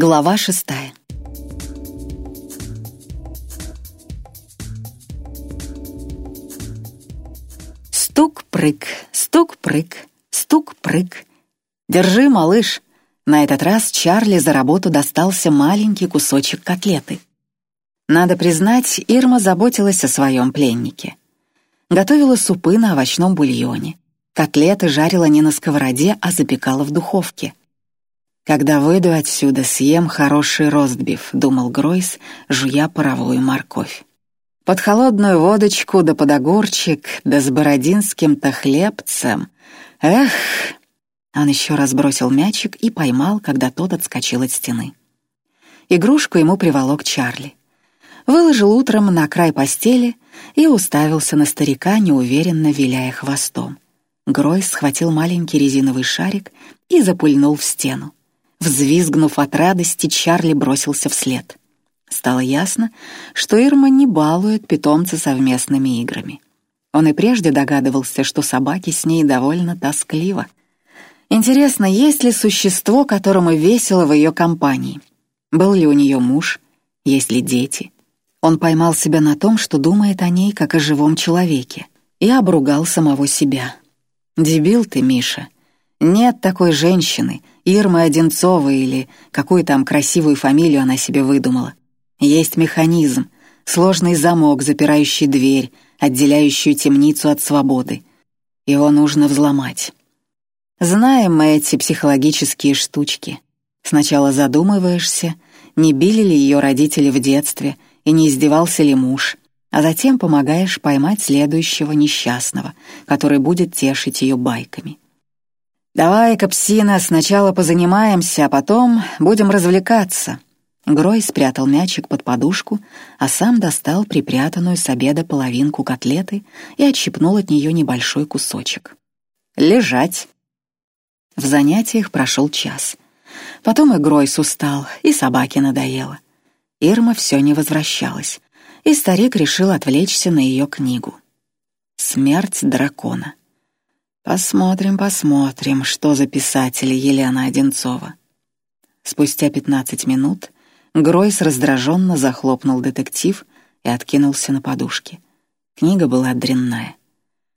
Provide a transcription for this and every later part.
Глава шестая. Стук-прыг, стук-прыг, стук-прыг. Держи, малыш. На этот раз Чарли за работу достался маленький кусочек котлеты. Надо признать, Ирма заботилась о своем пленнике. Готовила супы на овощном бульоне. Котлеты жарила не на сковороде, а запекала в духовке. «Когда выйду отсюда, съем хороший ростбиф», — думал Гройс, жуя паровую морковь. Под холодную водочку да под огурчик, да с бородинским-то хлебцем. Эх! Он еще раз бросил мячик и поймал, когда тот отскочил от стены. Игрушку ему приволок Чарли. Выложил утром на край постели и уставился на старика, неуверенно виляя хвостом. Гройс схватил маленький резиновый шарик и запульнул в стену. Взвизгнув от радости, Чарли бросился вслед. Стало ясно, что Ирма не балует питомца совместными играми. Он и прежде догадывался, что собаки с ней довольно тоскливо. Интересно, есть ли существо, которому весело в ее компании? Был ли у нее муж? Есть ли дети? Он поймал себя на том, что думает о ней, как о живом человеке, и обругал самого себя. «Дебил ты, Миша. Нет такой женщины, Ирмы Одинцовой или какую там красивую фамилию она себе выдумала. Есть механизм, сложный замок, запирающий дверь, отделяющую темницу от свободы. Его нужно взломать. Знаем мы эти психологические штучки. Сначала задумываешься, не били ли ее родители в детстве и не издевался ли муж, а затем помогаешь поймать следующего несчастного, который будет тешить ее байками. «Давай-ка, псина, сначала позанимаемся, а потом будем развлекаться». Грой спрятал мячик под подушку, а сам достал припрятанную с обеда половинку котлеты и отщипнул от нее небольшой кусочек. «Лежать». В занятиях прошел час. Потом и Гройс устал, и собаке надоело. Ирма все не возвращалась, и старик решил отвлечься на ее книгу. «Смерть дракона». Посмотрим, посмотрим, что за писатель Елена Одинцова. Спустя пятнадцать минут Гройс раздраженно захлопнул детектив и откинулся на подушке. Книга была дрянная.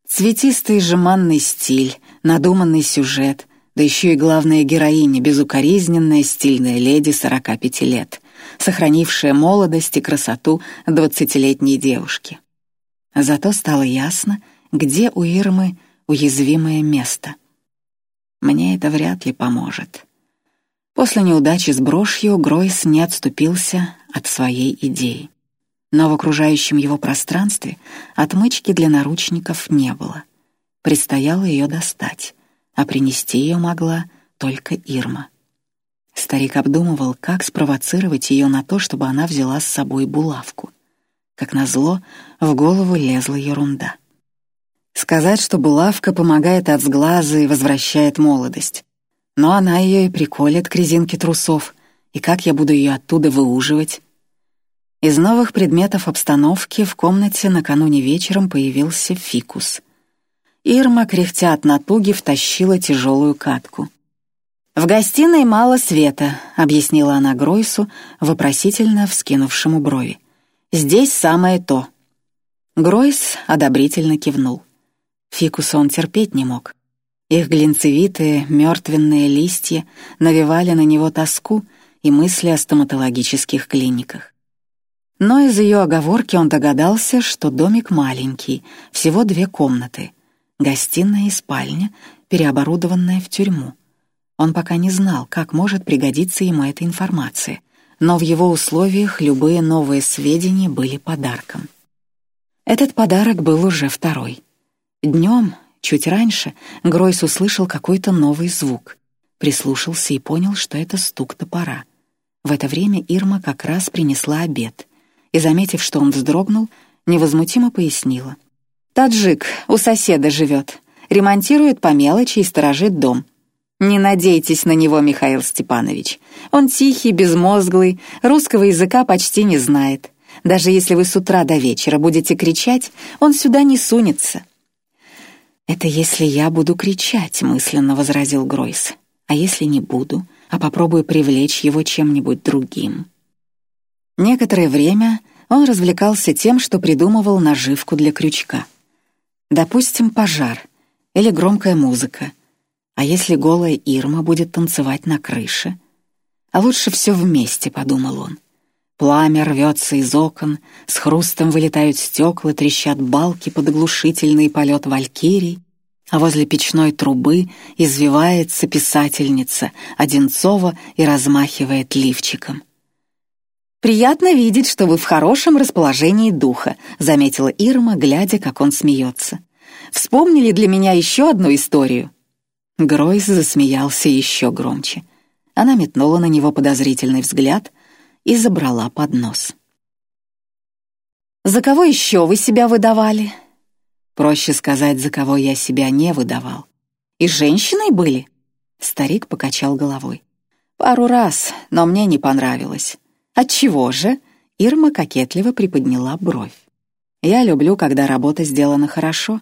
Цветистый жеманный стиль, надуманный сюжет, да еще и главная героиня, безукоризненная стильная леди сорока пяти лет, сохранившая молодость и красоту двадцатилетней девушки. Зато стало ясно, где у Ирмы уязвимое место. Мне это вряд ли поможет. После неудачи с брошью Гройс не отступился от своей идеи. Но в окружающем его пространстве отмычки для наручников не было. Предстояло ее достать, а принести ее могла только Ирма. Старик обдумывал, как спровоцировать ее на то, чтобы она взяла с собой булавку. Как назло, в голову лезла ерунда. Сказать, что булавка помогает от сглаза и возвращает молодость. Но она ее и приколет к резинке трусов. И как я буду ее оттуда выуживать? Из новых предметов обстановки в комнате накануне вечером появился фикус. Ирма, кряхтя от натуги, втащила тяжелую катку. «В гостиной мало света», — объяснила она Гройсу, вопросительно вскинувшему брови. «Здесь самое то». Гройс одобрительно кивнул. Фикуса он терпеть не мог. Их глинцевитые, мертвенные листья навевали на него тоску и мысли о стоматологических клиниках. Но из ее оговорки он догадался, что домик маленький, всего две комнаты, гостиная и спальня, переоборудованная в тюрьму. Он пока не знал, как может пригодиться ему эта информация, но в его условиях любые новые сведения были подарком. Этот подарок был уже второй — Днем, чуть раньше, Гройс услышал какой-то новый звук. Прислушался и понял, что это стук топора. В это время Ирма как раз принесла обед. И, заметив, что он вздрогнул, невозмутимо пояснила. «Таджик у соседа живет. Ремонтирует по мелочи и сторожит дом. Не надейтесь на него, Михаил Степанович. Он тихий, безмозглый, русского языка почти не знает. Даже если вы с утра до вечера будете кричать, он сюда не сунется. «Это если я буду кричать», — мысленно возразил Гройс. «А если не буду? а попробую привлечь его чем-нибудь другим. Некоторое время он развлекался тем, что придумывал наживку для крючка. Допустим, пожар или громкая музыка. А если голая Ирма будет танцевать на крыше? А лучше все вместе, подумал он. Пламя рвется из окон, с хрустом вылетают стекла, трещат балки под оглушительный полет валькирий, а возле печной трубы извивается писательница Одинцова и размахивает лифчиком. «Приятно видеть, что вы в хорошем расположении духа», заметила Ирма, глядя, как он смеется. «Вспомнили для меня еще одну историю?» Гройс засмеялся еще громче. Она метнула на него подозрительный взгляд и забрала поднос. «За кого еще вы себя выдавали?» «Проще сказать, за кого я себя не выдавал. И женщиной были?» Старик покачал головой. «Пару раз, но мне не понравилось. Отчего же?» Ирма кокетливо приподняла бровь. «Я люблю, когда работа сделана хорошо,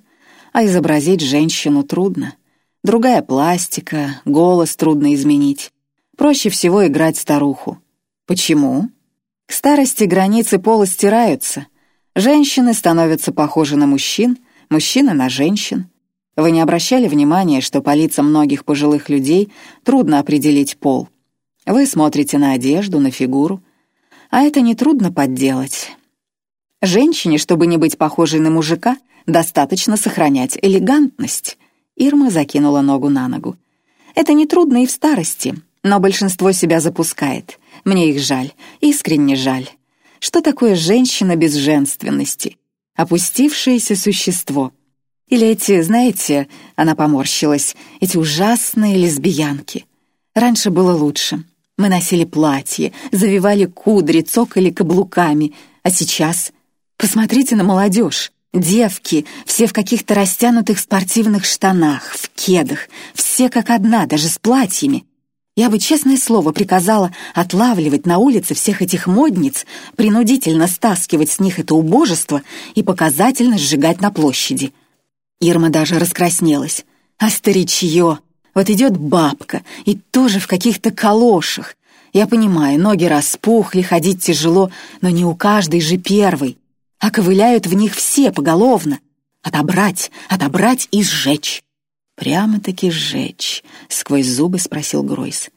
а изобразить женщину трудно. Другая пластика, голос трудно изменить. Проще всего играть старуху. Почему? К старости границы пола стираются. Женщины становятся похожи на мужчин, мужчины на женщин. Вы не обращали внимания, что по лицам многих пожилых людей трудно определить пол? Вы смотрите на одежду, на фигуру. А это нетрудно подделать. Женщине, чтобы не быть похожей на мужика, достаточно сохранять элегантность. Ирма закинула ногу на ногу. Это нетрудно и в старости. Но большинство себя запускает. Мне их жаль, искренне жаль. Что такое женщина без женственности? Опустившееся существо. Или эти, знаете, она поморщилась, эти ужасные лесбиянки. Раньше было лучше. Мы носили платья, завивали кудри, цокали каблуками. А сейчас... Посмотрите на молодежь. Девки, все в каких-то растянутых спортивных штанах, в кедах, все как одна, даже с платьями. Я бы, честное слово, приказала отлавливать на улице всех этих модниц, принудительно стаскивать с них это убожество и показательно сжигать на площади. Ирма даже раскраснелась. А старичье! Вот идет бабка, и тоже в каких-то калошах. Я понимаю, ноги распухли, ходить тяжело, но не у каждой же первой. А ковыляют в них все поголовно. Отобрать, отобрать и сжечь. «Прямо-таки сжечь», — сквозь зубы спросил Гройс.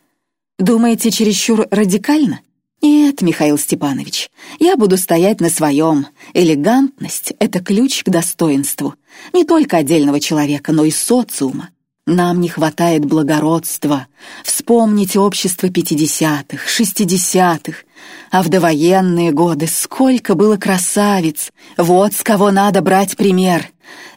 «Думаете, чересчур радикально?» «Нет, Михаил Степанович, я буду стоять на своем. Элегантность — это ключ к достоинству. Не только отдельного человека, но и социума. Нам не хватает благородства. Вспомните общество пятидесятых, шестидесятых. А в довоенные годы сколько было красавиц. Вот с кого надо брать пример.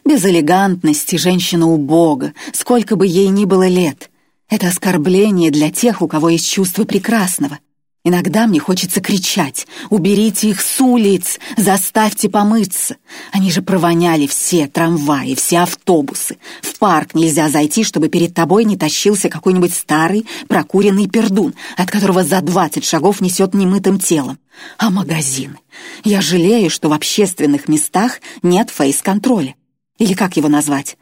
Без элегантности женщина убога, сколько бы ей ни было лет. Это оскорбление для тех, у кого есть чувство прекрасного. Иногда мне хочется кричать «Уберите их с улиц! Заставьте помыться!» Они же провоняли все трамваи, все автобусы. В парк нельзя зайти, чтобы перед тобой не тащился какой-нибудь старый прокуренный пердун, от которого за двадцать шагов несет немытым телом. А магазины? Я жалею, что в общественных местах нет фейс-контроля. Или как его назвать?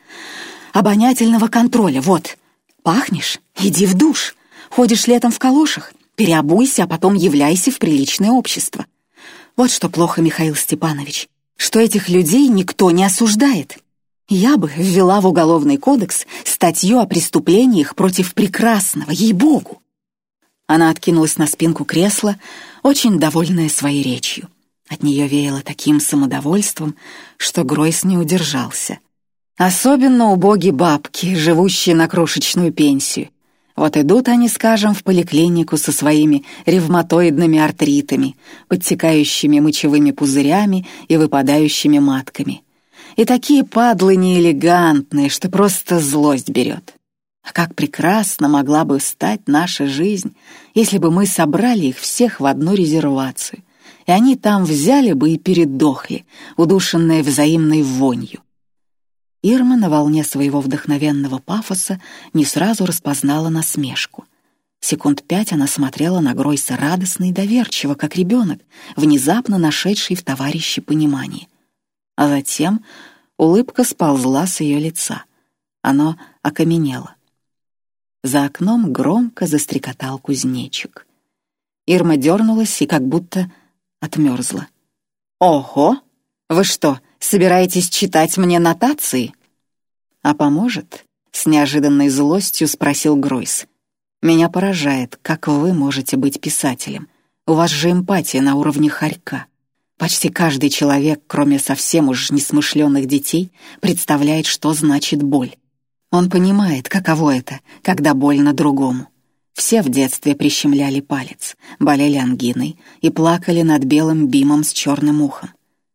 Обонятельного контроля, вот. Пахнешь? Иди в душ. Ходишь летом в калошах? Переобуйся, а потом являйся в приличное общество. Вот что плохо, Михаил Степанович, что этих людей никто не осуждает. Я бы ввела в Уголовный кодекс статью о преступлениях против прекрасного, ей-богу. Она откинулась на спинку кресла, очень довольная своей речью. От нее веяло таким самодовольством, что Гройс не удержался. Особенно убоги бабки, живущие на крошечную пенсию. Вот идут они, скажем, в поликлинику со своими ревматоидными артритами, подтекающими мочевыми пузырями и выпадающими матками. И такие падлы неэлегантные, что просто злость берет. А как прекрасно могла бы стать наша жизнь, если бы мы собрали их всех в одну резервацию, и они там взяли бы и передохли, удушенные взаимной вонью. Ирма на волне своего вдохновенного пафоса не сразу распознала насмешку. Секунд пять она смотрела на Гройса радостно и доверчиво, как ребенок, внезапно нашедший в товарище понимание. А затем улыбка сползла с ее лица. Оно окаменело. За окном громко застрекотал кузнечик. Ирма дернулась и как будто отмерзла. «Ого! Вы что, собираетесь читать мне нотации?» «А поможет?» — с неожиданной злостью спросил Гройс. «Меня поражает, как вы можете быть писателем. У вас же эмпатия на уровне хорька. Почти каждый человек, кроме совсем уж несмышленных детей, представляет, что значит боль. Он понимает, каково это, когда больно другому. Все в детстве прищемляли палец, болели ангиной и плакали над белым бимом с черным ухом.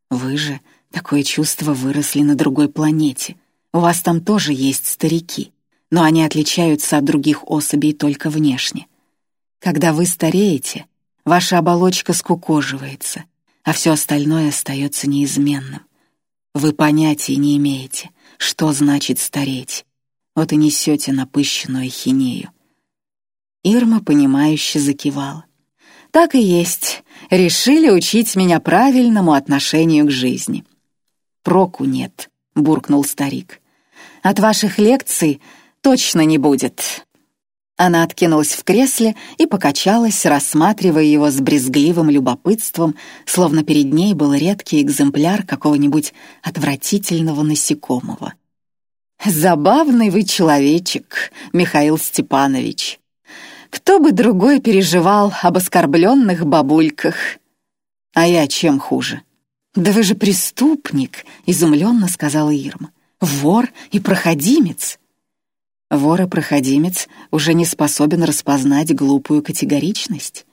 Вы же такое чувство выросли на другой планете. У вас там тоже есть старики, но они отличаются от других особей только внешне. Когда вы стареете, ваша оболочка скукоживается, а все остальное остается неизменным. Вы понятия не имеете, что значит стареть. Вот и несете напыщенную хинею. Ирма, понимающе закивала. «Так и есть. Решили учить меня правильному отношению к жизни». «Проку нет», — буркнул старик. «От ваших лекций точно не будет». Она откинулась в кресле и покачалась, рассматривая его с брезгливым любопытством, словно перед ней был редкий экземпляр какого-нибудь отвратительного насекомого. «Забавный вы человечек, Михаил Степанович. Кто бы другой переживал об оскорбленных бабульках? А я чем хуже? Да вы же преступник, изумленно сказала Ирма. Вор и проходимец. Вор и проходимец уже не способен распознать глупую категоричность.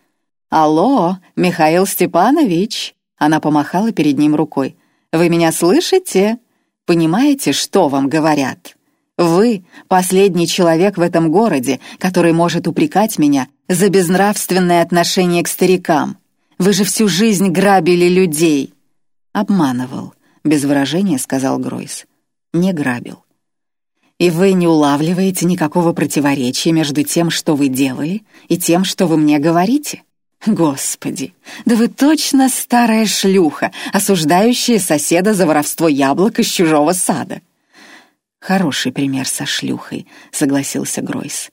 «Алло, Михаил Степанович!» Она помахала перед ним рукой. «Вы меня слышите? Понимаете, что вам говорят?» Вы — последний человек в этом городе, который может упрекать меня за безнравственное отношение к старикам. Вы же всю жизнь грабили людей». «Обманывал», — без выражения сказал Гройс. «Не грабил». «И вы не улавливаете никакого противоречия между тем, что вы делали, и тем, что вы мне говорите?» «Господи, да вы точно старая шлюха, осуждающая соседа за воровство яблок из чужого сада. «Хороший пример со шлюхой», — согласился Гройс.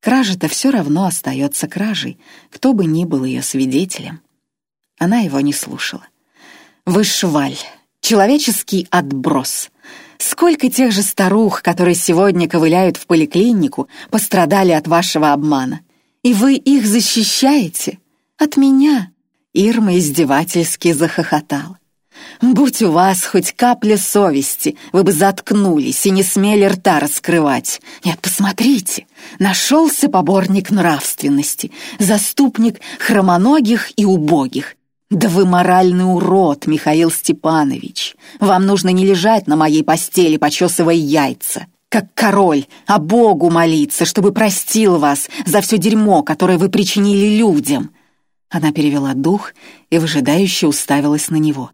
«Кража-то все равно остается кражей, кто бы ни был ее свидетелем». Она его не слушала. «Вы шваль, человеческий отброс. Сколько тех же старух, которые сегодня ковыляют в поликлинику, пострадали от вашего обмана? И вы их защищаете? От меня?» Ирма издевательски захохотала. Будь у вас хоть капля совести, вы бы заткнулись и не смели рта раскрывать. Нет, посмотрите, нашелся поборник нравственности, заступник хромоногих и убогих. Да вы моральный урод, Михаил Степанович. Вам нужно не лежать на моей постели, почесывая яйца, как король, а Богу молиться, чтобы простил вас за все дерьмо, которое вы причинили людям. Она перевела дух и выжидающе уставилась на него.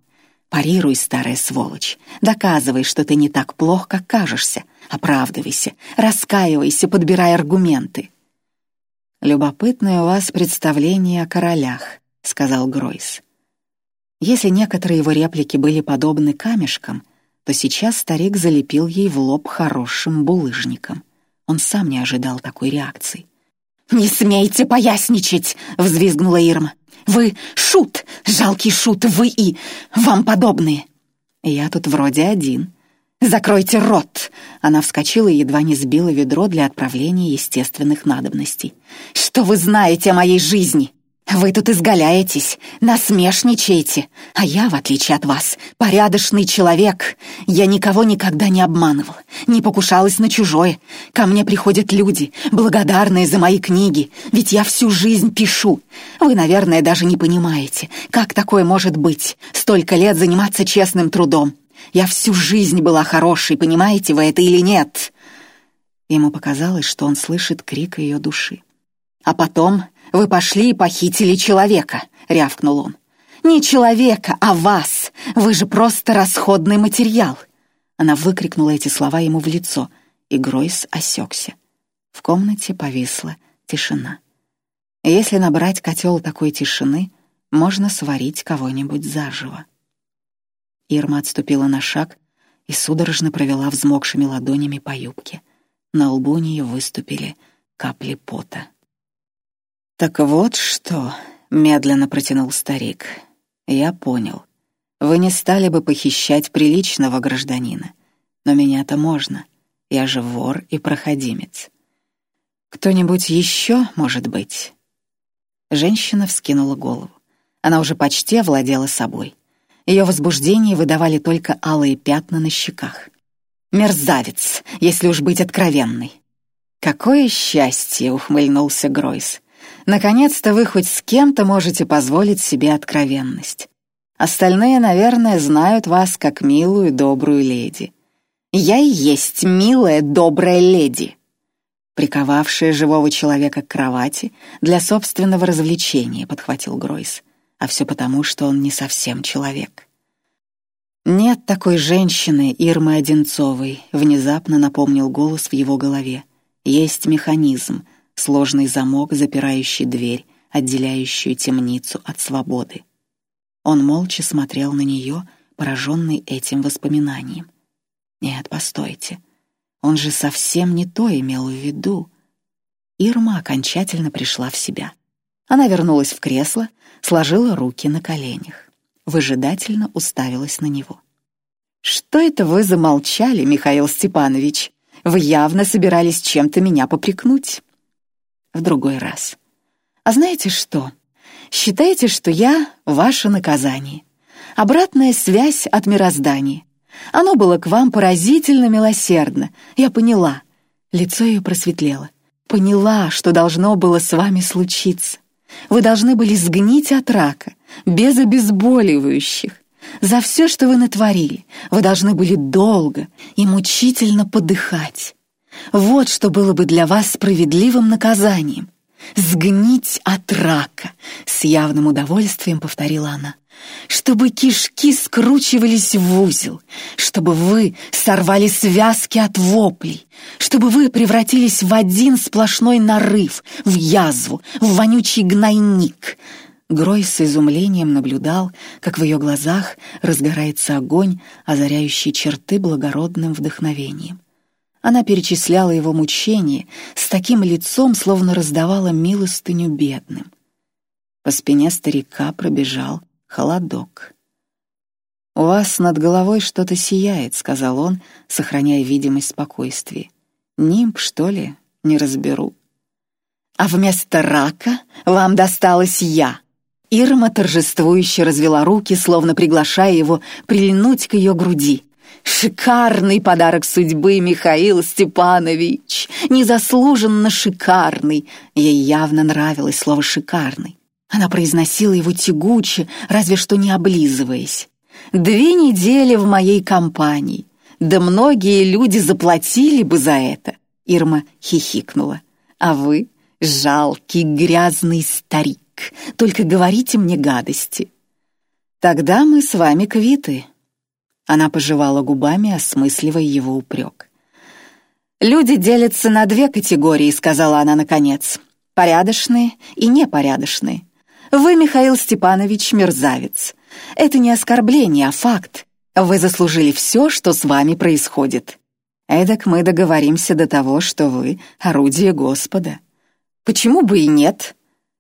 Парируй, старая сволочь. Доказывай, что ты не так плох, как кажешься. Оправдывайся, раскаивайся, подбирай аргументы. «Любопытное у вас представление о королях», — сказал Гройс. Если некоторые его реплики были подобны камешкам, то сейчас старик залепил ей в лоб хорошим булыжником. Он сам не ожидал такой реакции. «Не смейте поясничать!» — взвизгнула Ирма. Вы шут, жалкий шут, вы и вам подобные. Я тут вроде один. Закройте рот. Она вскочила и едва не сбила ведро для отправления естественных надобностей. Что вы знаете о моей жизни? Вы тут изгаляетесь, насмешничаете, а я, в отличие от вас, порядочный человек. Я никого никогда не обманывал, не покушалась на чужое. Ко мне приходят люди, благодарные за мои книги, ведь я всю жизнь пишу. Вы, наверное, даже не понимаете, как такое может быть, столько лет заниматься честным трудом. Я всю жизнь была хорошей, понимаете вы это или нет?» Ему показалось, что он слышит крик ее души. А потом вы пошли и похитили человека», — рявкнул он. «Не человека, а вас! Вы же просто расходный материал!» Она выкрикнула эти слова ему в лицо, и Гройс осекся. В комнате повисла тишина. Если набрать котел такой тишины, можно сварить кого-нибудь заживо. Ирма отступила на шаг и судорожно провела взмокшими ладонями по юбке. На лбу нее выступили капли пота. «Так вот что», — медленно протянул старик, — «я понял. Вы не стали бы похищать приличного гражданина, но меня-то можно, я же вор и проходимец. Кто-нибудь еще, может быть?» Женщина вскинула голову. Она уже почти овладела собой. Ее возбуждение выдавали только алые пятна на щеках. «Мерзавец, если уж быть откровенной!» «Какое счастье!» — ухмыльнулся Гройс. «Наконец-то вы хоть с кем-то можете позволить себе откровенность. Остальные, наверное, знают вас как милую, добрую леди. Я и есть милая, добрая леди!» приковавшая живого человека к кровати для собственного развлечения, подхватил Гройс. А все потому, что он не совсем человек. Нет такой женщины Ирмы Одинцовой, внезапно напомнил голос в его голове. Есть механизм, сложный замок, запирающий дверь, отделяющую темницу от свободы. Он молча смотрел на нее, пораженный этим воспоминанием. Нет, постойте. Он же совсем не то имел в виду. Ирма окончательно пришла в себя. Она вернулась в кресло, сложила руки на коленях, выжидательно уставилась на него. «Что это вы замолчали, Михаил Степанович? Вы явно собирались чем-то меня попрекнуть». В другой раз. «А знаете что? Считайте, что я — ваше наказание. Обратная связь от мироздания. Оно было к вам поразительно милосердно. Я поняла. Лицо ее просветлело. Поняла, что должно было с вами случиться. Вы должны были сгнить от рака, без обезболивающих. За все, что вы натворили, вы должны были долго и мучительно подыхать. Вот что было бы для вас справедливым наказанием. «Сгнить от рака», — с явным удовольствием повторила она чтобы кишки скручивались в узел, чтобы вы сорвали связки от воплей, чтобы вы превратились в один сплошной нарыв, в язву, в вонючий гнойник. Грой с изумлением наблюдал, как в ее глазах разгорается огонь, озаряющий черты благородным вдохновением. Она перечисляла его мучения с таким лицом, словно раздавала милостыню бедным. По спине старика пробежал холодок. «У вас над головой что-то сияет», — сказал он, сохраняя видимость спокойствия. «Нимб, что ли? Не разберу». «А вместо рака вам досталась я». Ирма торжествующе развела руки, словно приглашая его прильнуть к ее груди. «Шикарный подарок судьбы, Михаил Степанович! Незаслуженно шикарный!» Ей явно нравилось слово «шикарный». Она произносила его тягуче, разве что не облизываясь. «Две недели в моей компании. Да многие люди заплатили бы за это!» Ирма хихикнула. «А вы — жалкий грязный старик. Только говорите мне гадости». «Тогда мы с вами квиты». Она пожевала губами, осмысливая его упрек. «Люди делятся на две категории», — сказала она наконец. «Порядочные и непорядочные. Вы, Михаил Степанович, мерзавец. Это не оскорбление, а факт. Вы заслужили все, что с вами происходит. Эдак мы договоримся до того, что вы — орудие Господа. Почему бы и нет?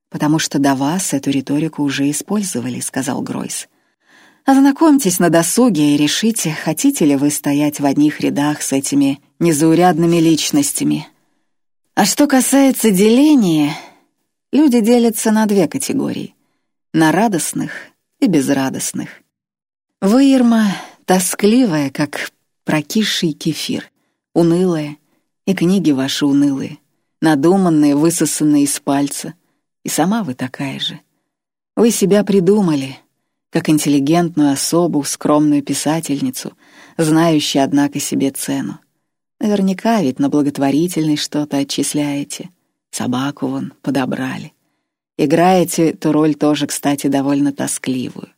Потому что до вас эту риторику уже использовали, — сказал Гройс. Ознакомьтесь на досуге и решите, хотите ли вы стоять в одних рядах с этими незаурядными личностями. А что касается деления, Люди делятся на две категории — на радостных и безрадостных. Вы, Ирма, тоскливая, как прокисший кефир, унылая, и книги ваши унылые, надуманные, высосанные из пальца, и сама вы такая же. Вы себя придумали, как интеллигентную особу, скромную писательницу, знающую, однако, себе цену. Наверняка ведь на благотворительность что-то отчисляете — Собаку вон подобрали. Играете эту роль тоже, кстати, довольно тоскливую.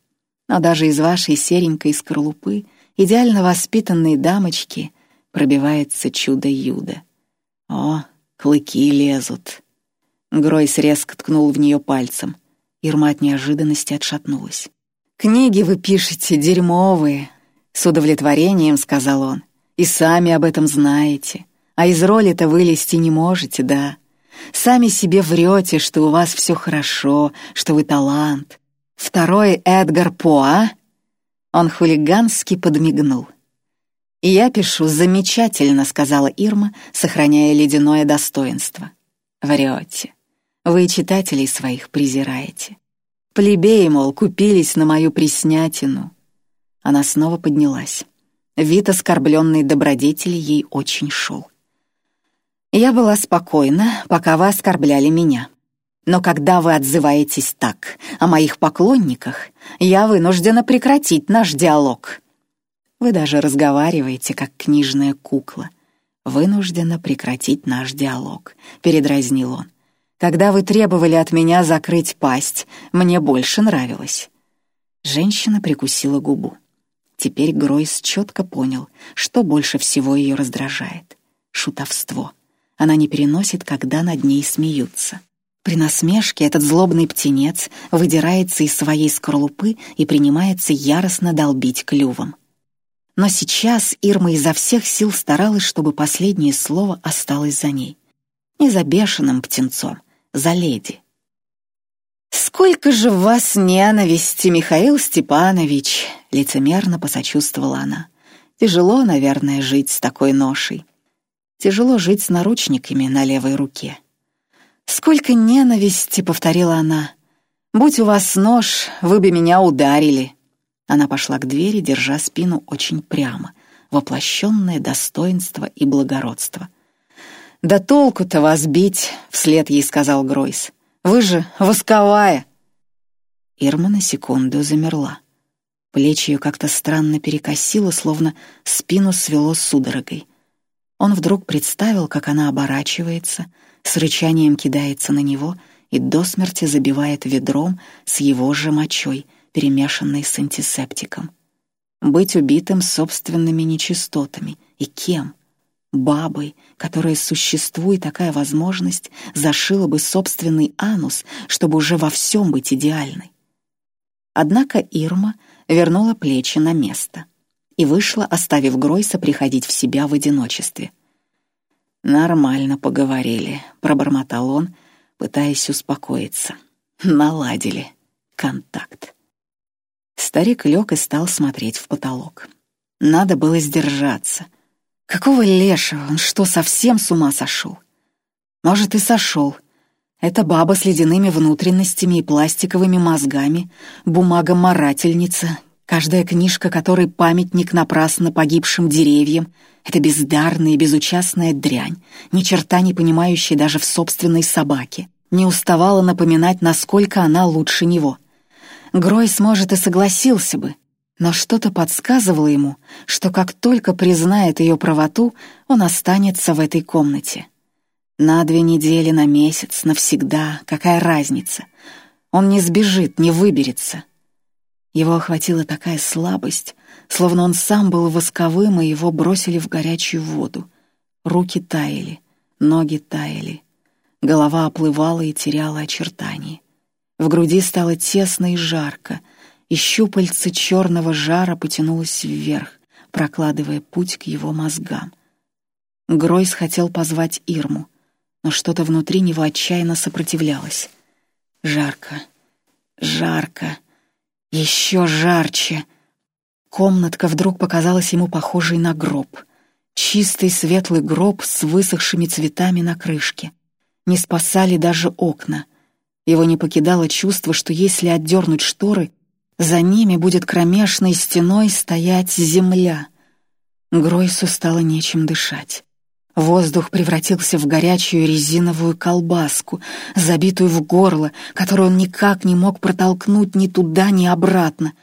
Но даже из вашей серенькой скорлупы, идеально воспитанной дамочки, пробивается чудо-юдо. О, клыки лезут. Гройс резко ткнул в нее пальцем. Ирма от неожиданности отшатнулась. «Книги вы пишете дерьмовые», — с удовлетворением сказал он. «И сами об этом знаете. А из роли-то вылезти не можете, да? Сами себе врете, что у вас все хорошо, что вы талант. Второй Эдгар По, а? Он хулигански подмигнул. «Я пишу замечательно», — сказала Ирма, сохраняя ледяное достоинство. «Врете. Вы читателей своих презираете. Плебеи, мол, купились на мою приснятину». Она снова поднялась. Вид оскорбленной добродетели ей очень шел. «Я была спокойна, пока вы оскорбляли меня. Но когда вы отзываетесь так о моих поклонниках, я вынуждена прекратить наш диалог. Вы даже разговариваете, как книжная кукла. Вынуждена прекратить наш диалог, передразнил он. Когда вы требовали от меня закрыть пасть, мне больше нравилось. Женщина прикусила губу. Теперь Гройс четко понял, что больше всего ее раздражает. Шутовство. Она не переносит, когда над ней смеются. При насмешке этот злобный птенец выдирается из своей скорлупы и принимается яростно долбить клювом. Но сейчас Ирма изо всех сил старалась, чтобы последнее слово осталось за ней. Не за бешеным птенцом, за леди. «Сколько же в вас ненависти, Михаил Степанович!» — лицемерно посочувствовала она. «Тяжело, наверное, жить с такой ношей. Тяжело жить с наручниками на левой руке». «Сколько ненависти!» — повторила она. «Будь у вас нож, вы бы меня ударили». Она пошла к двери, держа спину очень прямо, воплощенное достоинство и благородство. «Да толку-то вас бить!» — вслед ей сказал Гройс. «Вы же восковая!» Ирма на секунду замерла. Плечи ее как-то странно перекосило, словно спину свело судорогой. Он вдруг представил, как она оборачивается — с рычанием кидается на него и до смерти забивает ведром с его же мочой, перемешанной с антисептиком. Быть убитым собственными нечистотами. И кем? Бабой, которая, существует такая возможность, зашила бы собственный анус, чтобы уже во всем быть идеальной. Однако Ирма вернула плечи на место и вышла, оставив Гройса приходить в себя в одиночестве — «Нормально поговорили», — пробормотал он, пытаясь успокоиться. «Наладили контакт». Старик лег и стал смотреть в потолок. Надо было сдержаться. Какого лешего, он что, совсем с ума сошел? Может, и сошел. Это баба с ледяными внутренностями и пластиковыми мозгами, бумага-марательница, каждая книжка которой памятник напрасно погибшим деревьям — это бездарная и безучастная дрянь, ни черта не понимающая даже в собственной собаке, не уставала напоминать, насколько она лучше него. Гройс, может, и согласился бы, но что-то подсказывало ему, что как только признает ее правоту, он останется в этой комнате. На две недели, на месяц, навсегда, какая разница? Он не сбежит, не выберется. Его охватила такая слабость, словно он сам был восковым, и его бросили в горячую воду. Руки таяли, ноги таяли, голова оплывала и теряла очертания. В груди стало тесно и жарко, и щупальце черного жара потянулось вверх, прокладывая путь к его мозгам. Гройс хотел позвать Ирму, но что-то внутри него отчаянно сопротивлялось. Жарко, жарко, еще жарче — Комнатка вдруг показалась ему похожей на гроб. Чистый светлый гроб с высохшими цветами на крышке. Не спасали даже окна. Его не покидало чувство, что если отдернуть шторы, за ними будет кромешной стеной стоять земля. Гройсу стало нечем дышать. Воздух превратился в горячую резиновую колбаску, забитую в горло, которую он никак не мог протолкнуть ни туда, ни обратно —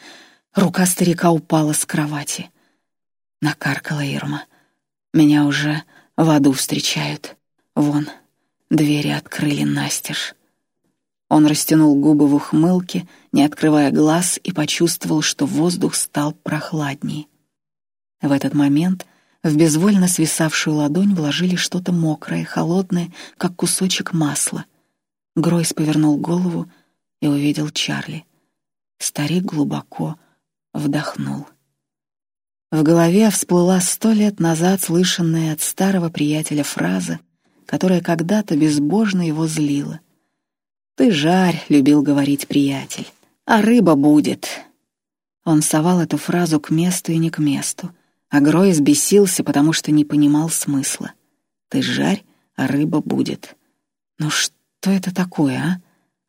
Рука старика упала с кровати. Накаркала Ирма. Меня уже в аду встречают. Вон, двери открыли настежь. Он растянул губы в ухмылке, не открывая глаз, и почувствовал, что воздух стал прохладнее. В этот момент в безвольно свисавшую ладонь вложили что-то мокрое, холодное, как кусочек масла. Гройс повернул голову и увидел Чарли. Старик глубоко вдохнул. В голове всплыла сто лет назад слышанная от старого приятеля фраза, которая когда-то безбожно его злила. «Ты жарь», — любил говорить приятель, — «а рыба будет». Он совал эту фразу к месту и не к месту, а Гройс бесился, потому что не понимал смысла. «Ты жарь, а рыба будет». «Ну что это такое, а?»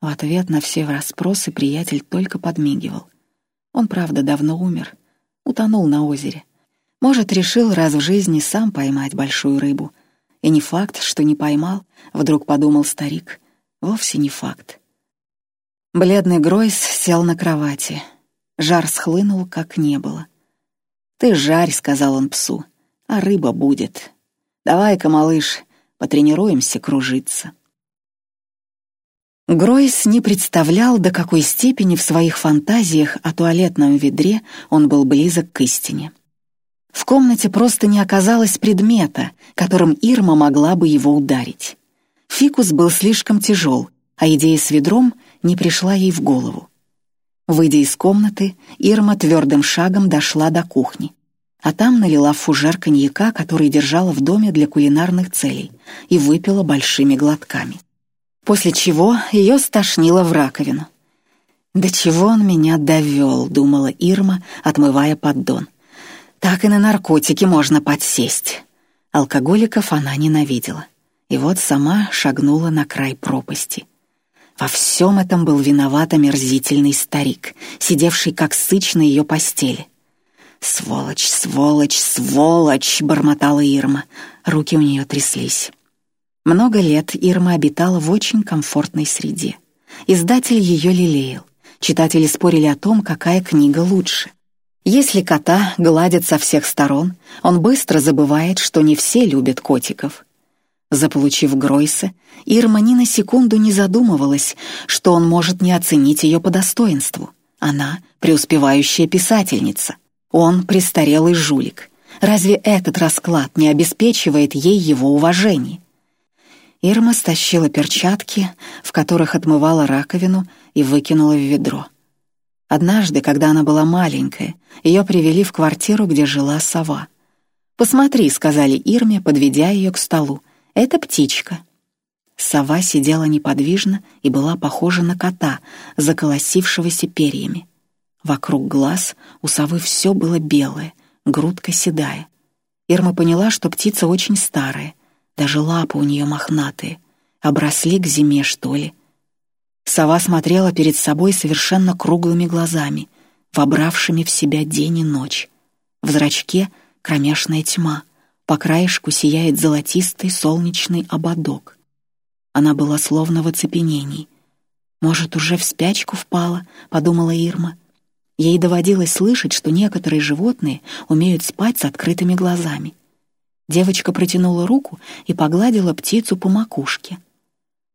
В ответ на все расспросы приятель только подмигивал. Он, правда, давно умер, утонул на озере. Может, решил раз в жизни сам поймать большую рыбу. И не факт, что не поймал, вдруг подумал старик. Вовсе не факт. Бледный Гройс сел на кровати. Жар схлынул, как не было. «Ты жарь», — сказал он псу, — «а рыба будет. Давай-ка, малыш, потренируемся кружиться». Гройс не представлял, до какой степени в своих фантазиях о туалетном ведре он был близок к истине. В комнате просто не оказалось предмета, которым Ирма могла бы его ударить. Фикус был слишком тяжел, а идея с ведром не пришла ей в голову. Выйдя из комнаты, Ирма твердым шагом дошла до кухни, а там налила фужер коньяка, который держала в доме для кулинарных целей, и выпила большими глотками. После чего ее стошнило в раковину. «До чего он меня довел», — думала Ирма, отмывая поддон. «Так и на наркотики можно подсесть». Алкоголиков она ненавидела. И вот сама шагнула на край пропасти — во всем этом был виноват омерзительный старик, сидевший как сыч на ее постели. «Сволочь, сволочь, сволочь!» — бормотала Ирма. Руки у нее тряслись. Много лет Ирма обитала в очень комфортной среде. Издатель ее лелеял. Читатели спорили о том, какая книга лучше. Если кота гладят со всех сторон, он быстро забывает, что не все любят котиков — Заполучив Гройса, Ирма ни на секунду не задумывалась, что он может не оценить ее по достоинству. Она — преуспевающая писательница. Он — престарелый жулик. Разве этот расклад не обеспечивает ей его уважение? Ирма стащила перчатки, в которых отмывала раковину, и выкинула в ведро. Однажды, когда она была маленькая, ее привели в квартиру, где жила сова. «Посмотри», — сказали Ирме, подведя ее к столу, — это птичка. Сова сидела неподвижно и была похожа на кота, заколосившегося перьями. Вокруг глаз у совы все было белое, грудка седая. Ирма поняла, что птица очень старая, даже лапы у нее мохнатые, обросли к зиме, что ли. Сова смотрела перед собой совершенно круглыми глазами, вобравшими в себя день и ночь. В зрачке кромешная тьма — по краешку сияет золотистый солнечный ободок. Она была словно в оцепенении. «Может, уже в спячку впала?» — подумала Ирма. Ей доводилось слышать, что некоторые животные умеют спать с открытыми глазами. Девочка протянула руку и погладила птицу по макушке.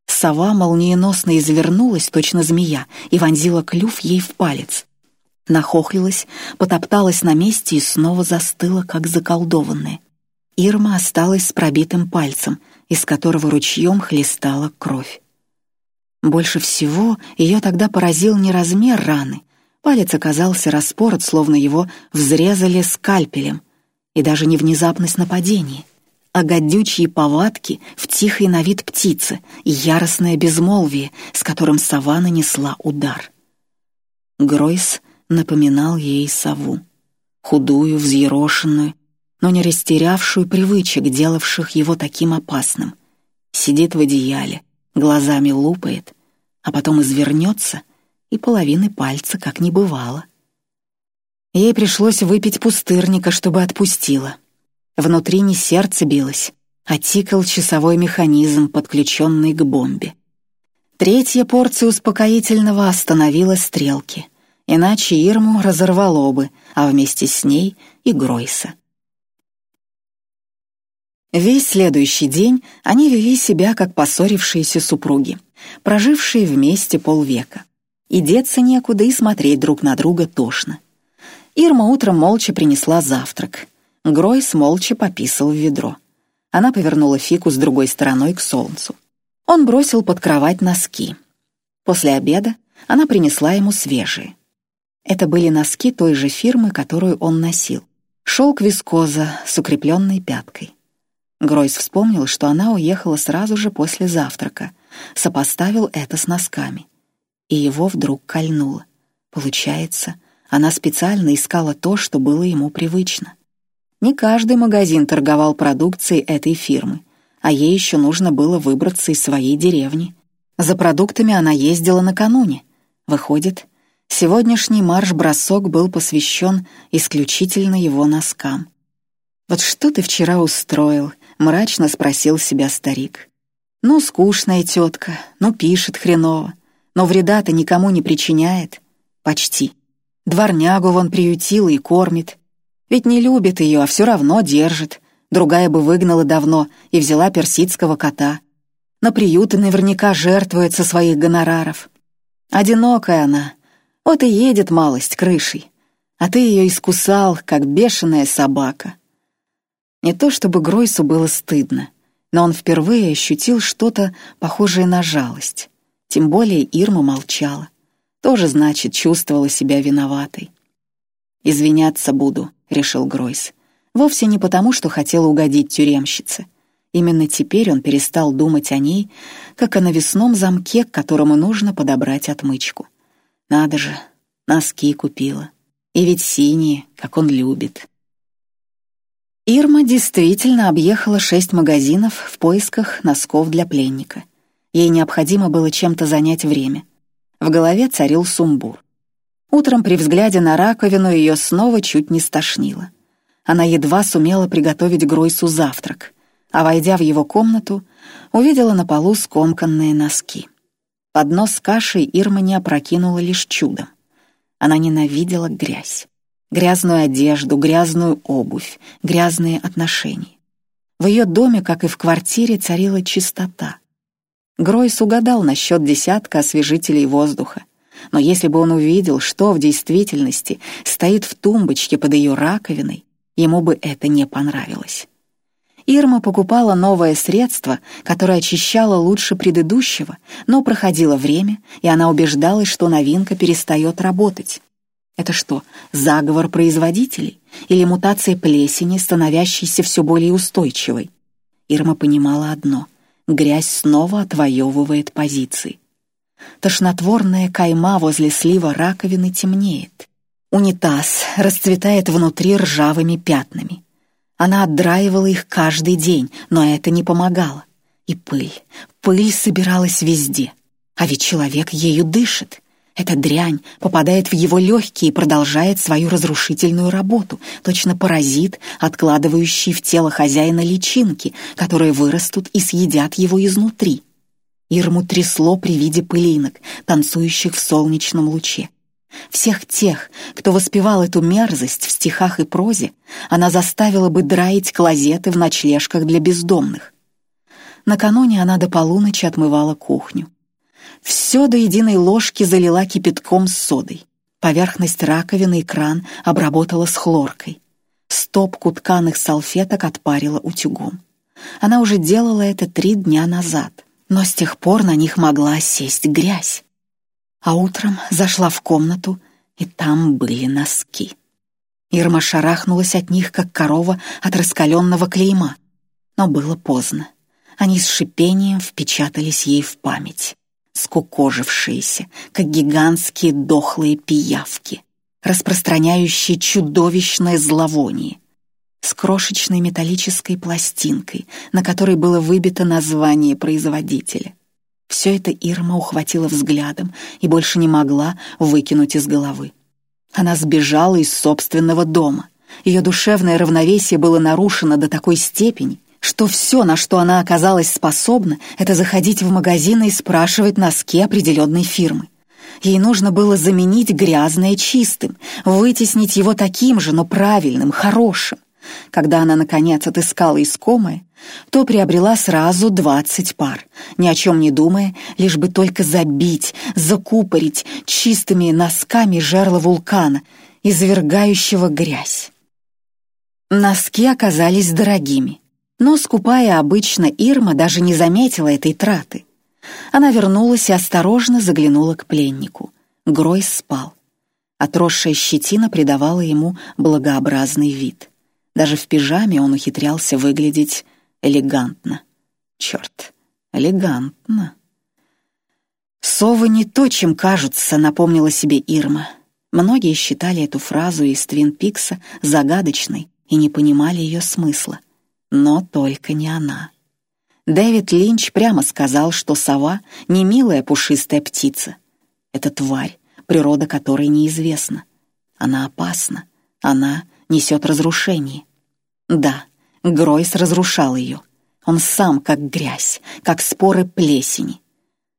Сова молниеносно извернулась, точно змея, и вонзила клюв ей в палец. Нахохлилась, потопталась на месте и снова застыла, как заколдованная. Ирма осталась с пробитым пальцем, из которого ручьем хлестала кровь. Больше всего ее тогда поразил не размер раны. Палец оказался распорот, словно его взрезали скальпелем, и даже не внезапность нападения, а гадючие повадки в тихой на вид птице и яростное безмолвие, с которым сова нанесла удар. Гройс напоминал ей сову, худую, взъерошенную, но не растерявшую привычек, делавших его таким опасным. Сидит в одеяле, глазами лупает, а потом извернется, и половины пальца как не бывало. Ей пришлось выпить пустырника, чтобы отпустила. Внутри не сердце билось, а тикал часовой механизм, подключенный к бомбе. Третья порция успокоительного остановила стрелки, иначе Ирму разорвало бы, а вместе с ней и Гройса. Весь следующий день они вели себя как поссорившиеся супруги, прожившие вместе полвека. И деться некуда, и смотреть друг на друга тошно. Ирма утром молча принесла завтрак. Гройс молча пописал в ведро. Она повернула фику с другой стороной к солнцу. Он бросил под кровать носки. После обеда она принесла ему свежие. Это были носки той же фирмы, которую он носил. Шелк вискоза с укрепленной пяткой. Гройс вспомнил, что она уехала сразу же после завтрака, сопоставил это с носками. И его вдруг кольнуло. Получается, она специально искала то, что было ему привычно. Не каждый магазин торговал продукцией этой фирмы, а ей еще нужно было выбраться из своей деревни. За продуктами она ездила накануне. Выходит, сегодняшний марш-бросок был посвящен исключительно его носкам. «Вот что ты вчера устроил?» — мрачно спросил себя старик. «Ну, скучная тетка, ну, пишет хреново, но вреда-то никому не причиняет. Почти. Дворнягу вон приютила и кормит. Ведь не любит ее, а все равно держит. Другая бы выгнала давно и взяла персидского кота. На приюты наверняка жертвует со своих гонораров. Одинокая она, вот и едет малость крышей. А ты ее искусал, как бешеная собака. Не то чтобы Гройсу было стыдно, но он впервые ощутил что-то похожее на жалость. Тем более Ирма молчала. Тоже, значит, чувствовала себя виноватой. «Извиняться буду», — решил Гройс. Вовсе не потому, что хотел угодить тюремщице. Именно теперь он перестал думать о ней, как о навесном замке, к которому нужно подобрать отмычку. Надо же, носки купила. И ведь синие, как он любит. Ирма действительно объехала шесть магазинов в поисках носков для пленника. Ей необходимо было чем-то занять время. В голове царил сумбур. Утром при взгляде на раковину ее снова чуть не стошнило. Она едва сумела приготовить Гройсу завтрак, а, войдя в его комнату, увидела на полу скомканные носки. Поднос с кашей Ирма не опрокинула лишь чудом. Она ненавидела грязь грязную одежду, грязную обувь, грязные отношения. В ее доме, как и в квартире, царила чистота. Гройс угадал насчет десятка освежителей воздуха, но если бы он увидел, что в действительности стоит в тумбочке под ее раковиной, ему бы это не понравилось. Ирма покупала новое средство, которое очищало лучше предыдущего, но проходило время, и она убеждалась, что новинка перестает работать. Это что, заговор производителей или мутация плесени, становящейся все более устойчивой? Ирма понимала одно — грязь снова отвоевывает позиции. Тошнотворная кайма возле слива раковины темнеет. Унитаз расцветает внутри ржавыми пятнами. Она отдраивала их каждый день, но это не помогало. И пыль, пыль собиралась везде. А ведь человек ею дышит. Эта дрянь попадает в его легкие и продолжает свою разрушительную работу, точно паразит, откладывающий в тело хозяина личинки, которые вырастут и съедят его изнутри. Ирму трясло при виде пылинок, танцующих в солнечном луче. Всех тех, кто воспевал эту мерзость в стихах и прозе, она заставила бы драить клозеты в ночлежках для бездомных. Накануне она до полуночи отмывала кухню. Все до единой ложки залила кипятком с содой. Поверхность раковины и кран обработала с хлоркой. Стопку тканых салфеток отпарила утюгом. Она уже делала это три дня назад, но с тех пор на них могла сесть грязь. А утром зашла в комнату, и там были носки. Ирма шарахнулась от них, как корова от раскаленного клейма. Но было поздно. Они с шипением впечатались ей в память скукожившиеся, как гигантские дохлые пиявки, распространяющие чудовищное зловоние, с крошечной металлической пластинкой, на которой было выбито название производителя. Все это Ирма ухватила взглядом и больше не могла выкинуть из головы. Она сбежала из собственного дома. Ее душевное равновесие было нарушено до такой степени, что все, на что она оказалась способна, это заходить в магазины и спрашивать носки определенной фирмы. Ей нужно было заменить грязное чистым, вытеснить его таким же, но правильным, хорошим. Когда она, наконец, отыскала искомое, то приобрела сразу двадцать пар, ни о чем не думая, лишь бы только забить, закупорить чистыми носками жерло вулкана, извергающего грязь. Носки оказались дорогими — но скупая обычно Ирма даже не заметила этой траты. Она вернулась и осторожно заглянула к пленнику. Гройс спал. Отросшая щетина придавала ему благообразный вид. Даже в пижаме он ухитрялся выглядеть Элегантно. Черт, элегантно. «Совы не то, чем кажутся», — напомнила себе Ирма. Многие считали эту фразу из Твин Пикса загадочной и не понимали ее смысла. Но только не она. Дэвид Линч прямо сказал, что сова — не милая пушистая птица. Это тварь, природа которой неизвестна. Она опасна, она несет разрушение. Да, Гройс разрушал ее. Он сам как грязь, как споры плесени.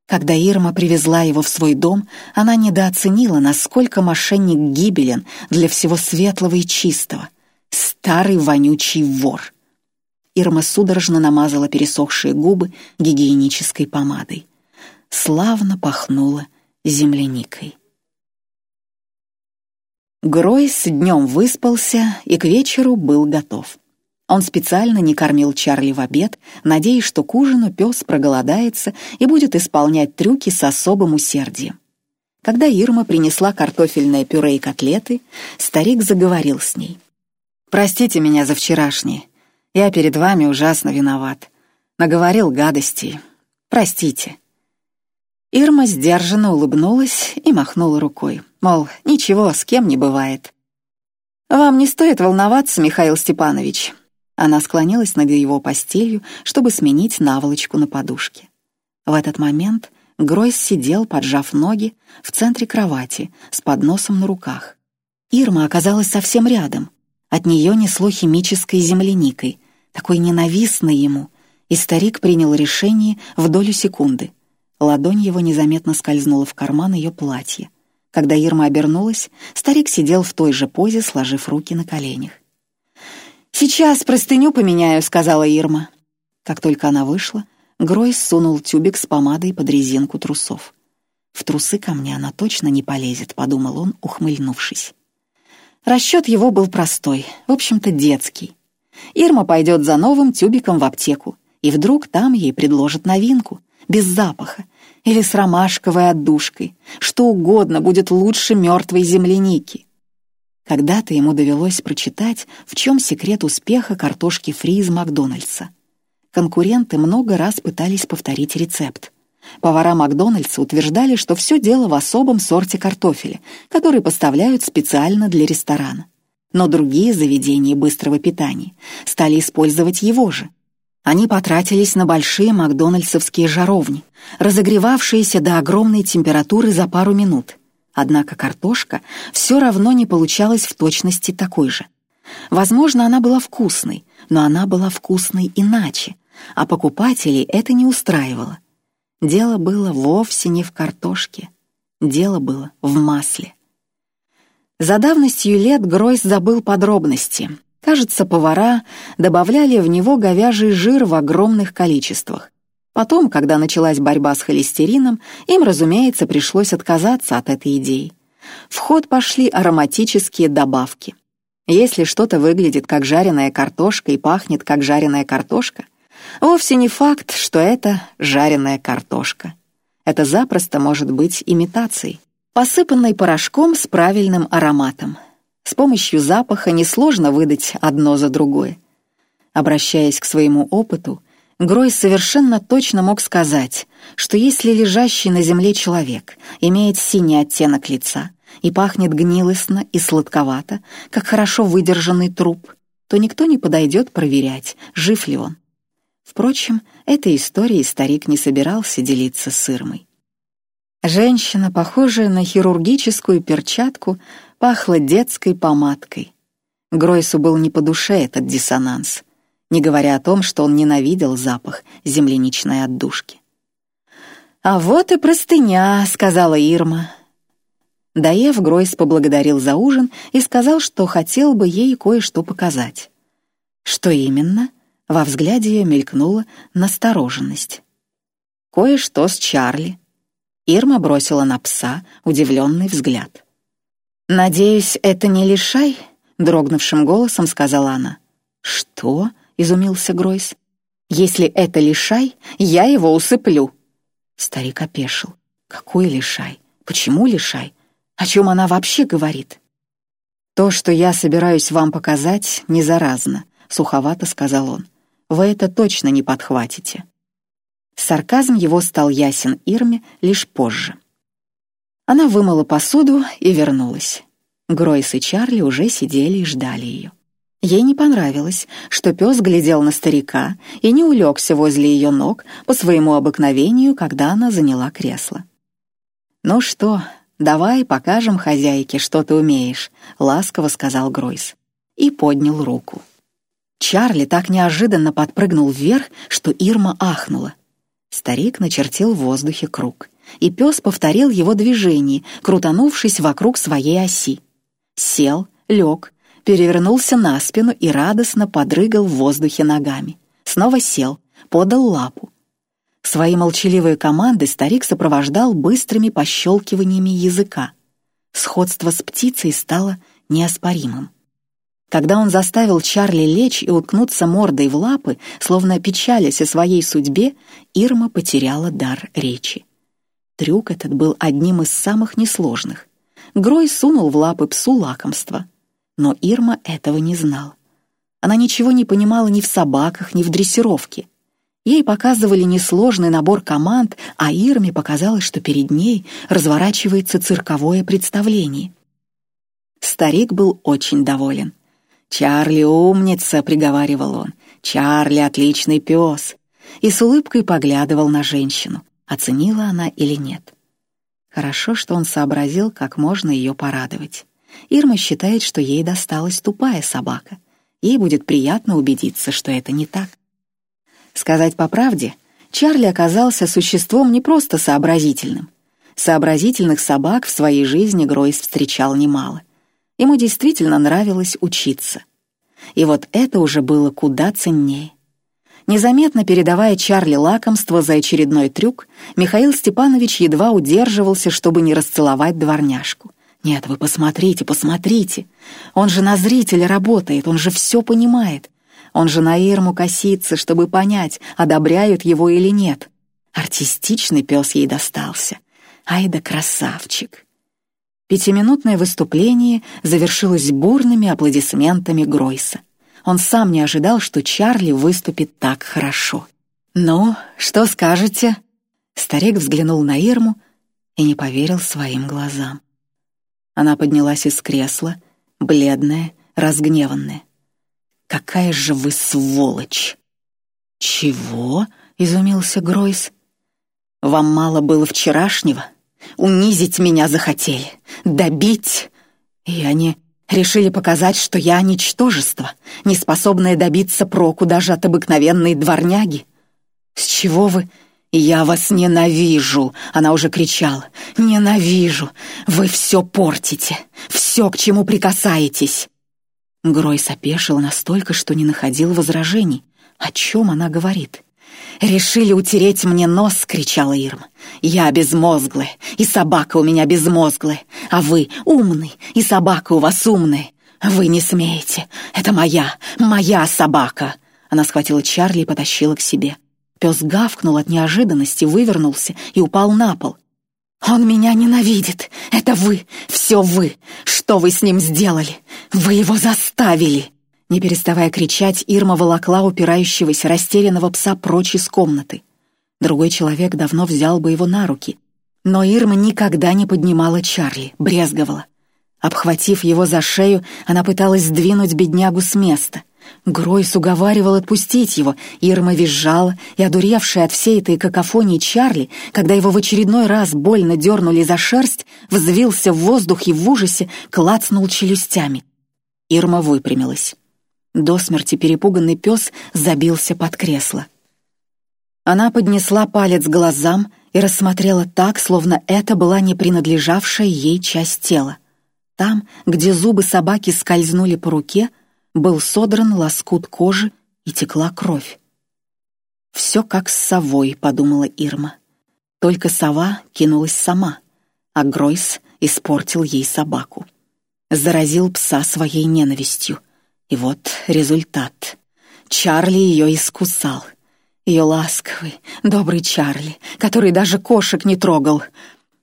Когда Ирма привезла его в свой дом, она недооценила, насколько мошенник гибелен для всего светлого и чистого. Старый вонючий вор — Ирма судорожно намазала пересохшие губы гигиенической помадой. Славно пахнуло земляникой. Гройс днем выспался и к вечеру был готов. Он специально не кормил Чарли в обед, надеясь, что к ужину пес проголодается и будет исполнять трюки с особым усердием. Когда Ирма принесла картофельное пюре и котлеты, старик заговорил с ней. «Простите меня за вчерашнее. Я перед вами ужасно виноват. Наговорил гадостей. Простите». Ирма сдержанно улыбнулась и махнула рукой, мол, ничего, с кем не бывает. «Вам не стоит волноваться, Михаил Степанович». Она склонилась над его постелью, чтобы сменить наволочку на подушке. В этот момент Гройс сидел, поджав ноги, в центре кровати, с подносом на руках. Ирма оказалась совсем рядом. От нее несло химической земляникой, такой ненавистный ему, и старик принял решение в долю секунды. Ладонь его незаметно скользнула в карман ее платья. Когда Ирма обернулась, старик сидел в той же позе, сложив руки на коленях. «Сейчас простыню поменяю», — сказала Ирма. Как только она вышла, Гройс сунул тюбик с помадой под резинку трусов. «В трусы ко мне она точно не полезет», — подумал он, ухмыльнувшись. Расчет его был простой, в общем-то детский. Ирма пойдет за новым тюбиком в аптеку, и вдруг там ей предложат новинку, без запаха, или с ромашковой отдушкой, что угодно будет лучше мертвой земляники. Когда-то ему довелось прочитать, в чем секрет успеха картошки фри из Макдональдса. Конкуренты много раз пытались повторить рецепт. Повара Макдональдса утверждали, что все дело в особом сорте картофеля, который поставляют специально для ресторана но другие заведения быстрого питания стали использовать его же. Они потратились на большие макдональдсовские жаровни, разогревавшиеся до огромной температуры за пару минут. Однако картошка все равно не получалась в точности такой же. Возможно, она была вкусной, но она была вкусной иначе, а покупателей это не устраивало. Дело было вовсе не в картошке, дело было в масле. За давностью лет Гройс забыл подробности. Кажется, повара добавляли в него говяжий жир в огромных количествах. Потом, когда началась борьба с холестерином, им, разумеется, пришлось отказаться от этой идеи. В ход пошли ароматические добавки. Если что-то выглядит как жареная картошка и пахнет как жареная картошка, вовсе не факт, что это жареная картошка. Это запросто может быть имитацией посыпанной порошком с правильным ароматом. С помощью запаха несложно выдать одно за другое. Обращаясь к своему опыту, Грой совершенно точно мог сказать, что если лежащий на земле человек имеет синий оттенок лица и пахнет гнилостно и сладковато, как хорошо выдержанный труп, то никто не подойдет проверять, жив ли он. Впрочем, этой историей старик не собирался делиться с Ирмой. Женщина, похожая на хирургическую перчатку, пахла детской помадкой. Гройсу был не по душе этот диссонанс, не говоря о том, что он ненавидел запах земляничной отдушки. «А вот и простыня», — сказала Ирма. Доев, Гройс поблагодарил за ужин и сказал, что хотел бы ей кое-что показать. Что именно? Во взгляде ее мелькнула настороженность. «Кое-что с Чарли», Ирма бросила на пса удивленный взгляд. «Надеюсь, это не лишай?» — дрогнувшим голосом сказала она. «Что?» — изумился Гройс. «Если это лишай, я его усыплю». Старик опешил. «Какой лишай? Почему лишай? О чем она вообще говорит?» «То, что я собираюсь вам показать, не заразно», — суховато сказал он. вы это точно не подхватите. Сарказм его стал ясен Ирме лишь позже. Она вымыла посуду и вернулась. Гройс и Чарли уже сидели и ждали ее. Ей не понравилось, что пес глядел на старика и не улегся возле ее ног по своему обыкновению, когда она заняла кресло. «Ну что, давай покажем хозяйке, что ты умеешь», — ласково сказал Гройс и поднял руку. Чарли так неожиданно подпрыгнул вверх, что Ирма ахнула. Старик начертил в воздухе круг, и пес повторил его движение, крутанувшись вокруг своей оси. Сел, лег, перевернулся на спину и радостно подрыгал в воздухе ногами. Снова сел, подал лапу. Свои молчаливые команды старик сопровождал быстрыми пощелкиваниями языка. Сходство с птицей стало неоспоримым. Когда он заставил Чарли лечь и уткнуться мордой в лапы, словно печалясь о своей судьбе, Ирма потеряла дар речи. Трюк этот был одним из самых несложных. Грой сунул в лапы псу лакомство. Но Ирма этого не знала. Она ничего не понимала ни в собаках, ни в дрессировке. Ей показывали несложный набор команд, а Ирме показалось, что перед ней разворачивается цирковое представление. Старик был очень доволен. «Чарли умница», — приговаривал он. «Чарли отличный пес». И с улыбкой поглядывал на женщину, оценила она или нет. Хорошо, что он сообразил, как можно ее порадовать. Ирма считает, что ей досталась тупая собака. Ей будет приятно убедиться, что это не так. Сказать по правде, Чарли оказался существом не просто сообразительным. Сообразительных собак в своей жизни Гройс встречал немало. Ему действительно нравилось учиться. И вот это уже было куда ценнее. Незаметно передавая Чарли лакомство за очередной трюк, Михаил Степанович едва удерживался, чтобы не расцеловать дворняжку. «Нет, вы посмотрите, посмотрите. Он же на зрителя работает, он же все понимает. Он же на Ирму косится, чтобы понять, одобряют его или нет. Артистичный пес ей достался. Ай да красавчик!» Пятиминутное выступление завершилось бурными аплодисментами Гройса. Он сам не ожидал, что Чарли выступит так хорошо. «Ну, что скажете?» Старик взглянул на Ирму и не поверил своим глазам. Она поднялась из кресла, бледная, разгневанная. «Какая же вы сволочь!» «Чего?» — изумился Гройс. «Вам мало было вчерашнего?» Унизить меня захотели, добить. И они решили показать, что я ничтожество, не способное добиться проку даже от обыкновенной дворняги. С чего вы... «Я вас ненавижу!» — она уже кричала. «Ненавижу! Вы все портите! Все, к чему прикасаетесь!» Грой сопешил настолько, что не находил возражений. О чем она говорит? «Решили утереть мне нос!» — кричала Ирма. «Я безмозглая, и собака у меня безмозглая, а вы умный, и собака у вас умная. Вы не смеете. Это моя, моя собака!» Она схватила Чарли и потащила к себе. Пес гавкнул от неожиданности, вывернулся и упал на пол. «Он меня ненавидит! Это вы! Все вы! Что вы с ним сделали? Вы его заставили!» Не переставая кричать, Ирма волокла упирающегося растерянного пса прочь из комнаты. Другой человек давно взял бы его на руки. Но Ирма никогда не поднимала Чарли, брезговала. Обхватив его за шею, она пыталась сдвинуть беднягу с места. Гройс уговаривал отпустить его, Ирма визжала, и одуревшая от всей этой какофонии Чарли, когда его в очередной раз больно дернули за шерсть, взвился в воздух и в ужасе клацнул челюстями. Ирма выпрямилась. До смерти перепуганный пес забился под кресло. Она поднесла палец глазам и рассмотрела так, словно это была не принадлежавшая ей часть тела. Там, где зубы собаки скользнули по руке, был содран лоскут кожи и текла кровь. «Все как с совой», — подумала Ирма. Только сова кинулась сама, а Гройс испортил ей собаку. Заразил пса своей ненавистью — и вот результат. Чарли ее искусал. Ее ласковый, добрый Чарли, который даже кошек не трогал.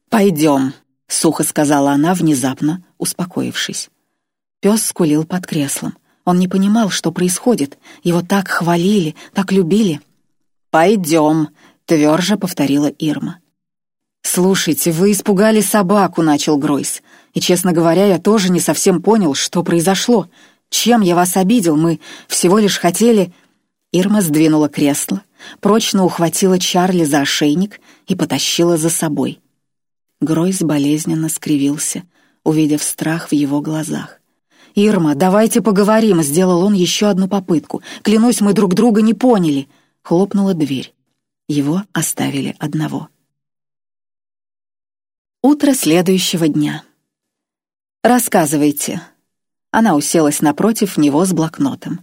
«Пойдем», — сухо сказала она, внезапно успокоившись. Пес скулил под креслом. Он не понимал, что происходит. Его так хвалили, так любили. «Пойдем», — тверже повторила Ирма. «Слушайте, вы испугали собаку», — начал Гройс. «И, честно говоря, я тоже не совсем понял, что произошло. Чем я вас обидел? Мы всего лишь хотели...» Ирма сдвинула кресло, прочно ухватила Чарли за ошейник и потащила за собой. Гройс болезненно скривился, увидев страх в его глазах. «Ирма, давайте поговорим», — сделал он еще одну попытку. «Клянусь, мы друг друга не поняли». Хлопнула дверь. Его оставили одного. Утро следующего дня. «Рассказывайте». Она уселась напротив него с блокнотом.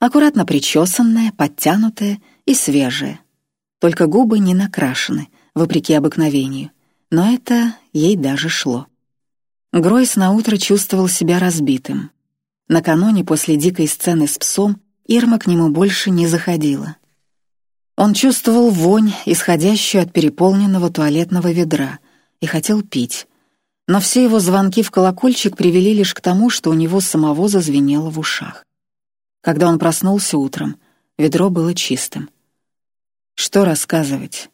Аккуратно причесанная, подтянутая и свежая. Только губы не накрашены, вопреки обыкновению. Но это ей даже шло. Гройс наутро чувствовал себя разбитым. Накануне после дикой сцены с псом Ирма к нему больше не заходила. Он чувствовал вонь, исходящую от переполненного туалетного ведра, и хотел пить. Но все его звонки в колокольчик привели лишь к тому, что у него самого зазвенело в ушах. Когда он проснулся утром, ведро было чистым. Что рассказывать?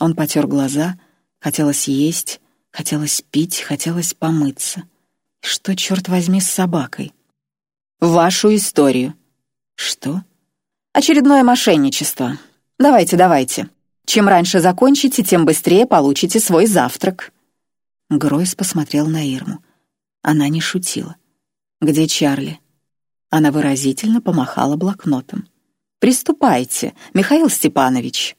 Он потер глаза, хотелось есть, хотелось пить, хотелось помыться. Что, черт возьми, с собакой? Вашу историю. Что? Очередное мошенничество. Давайте, давайте. Чем раньше закончите, тем быстрее получите свой завтрак». Гройс посмотрел на Ирму. Она не шутила. «Где Чарли?» Она выразительно помахала блокнотом. «Приступайте, Михаил Степанович».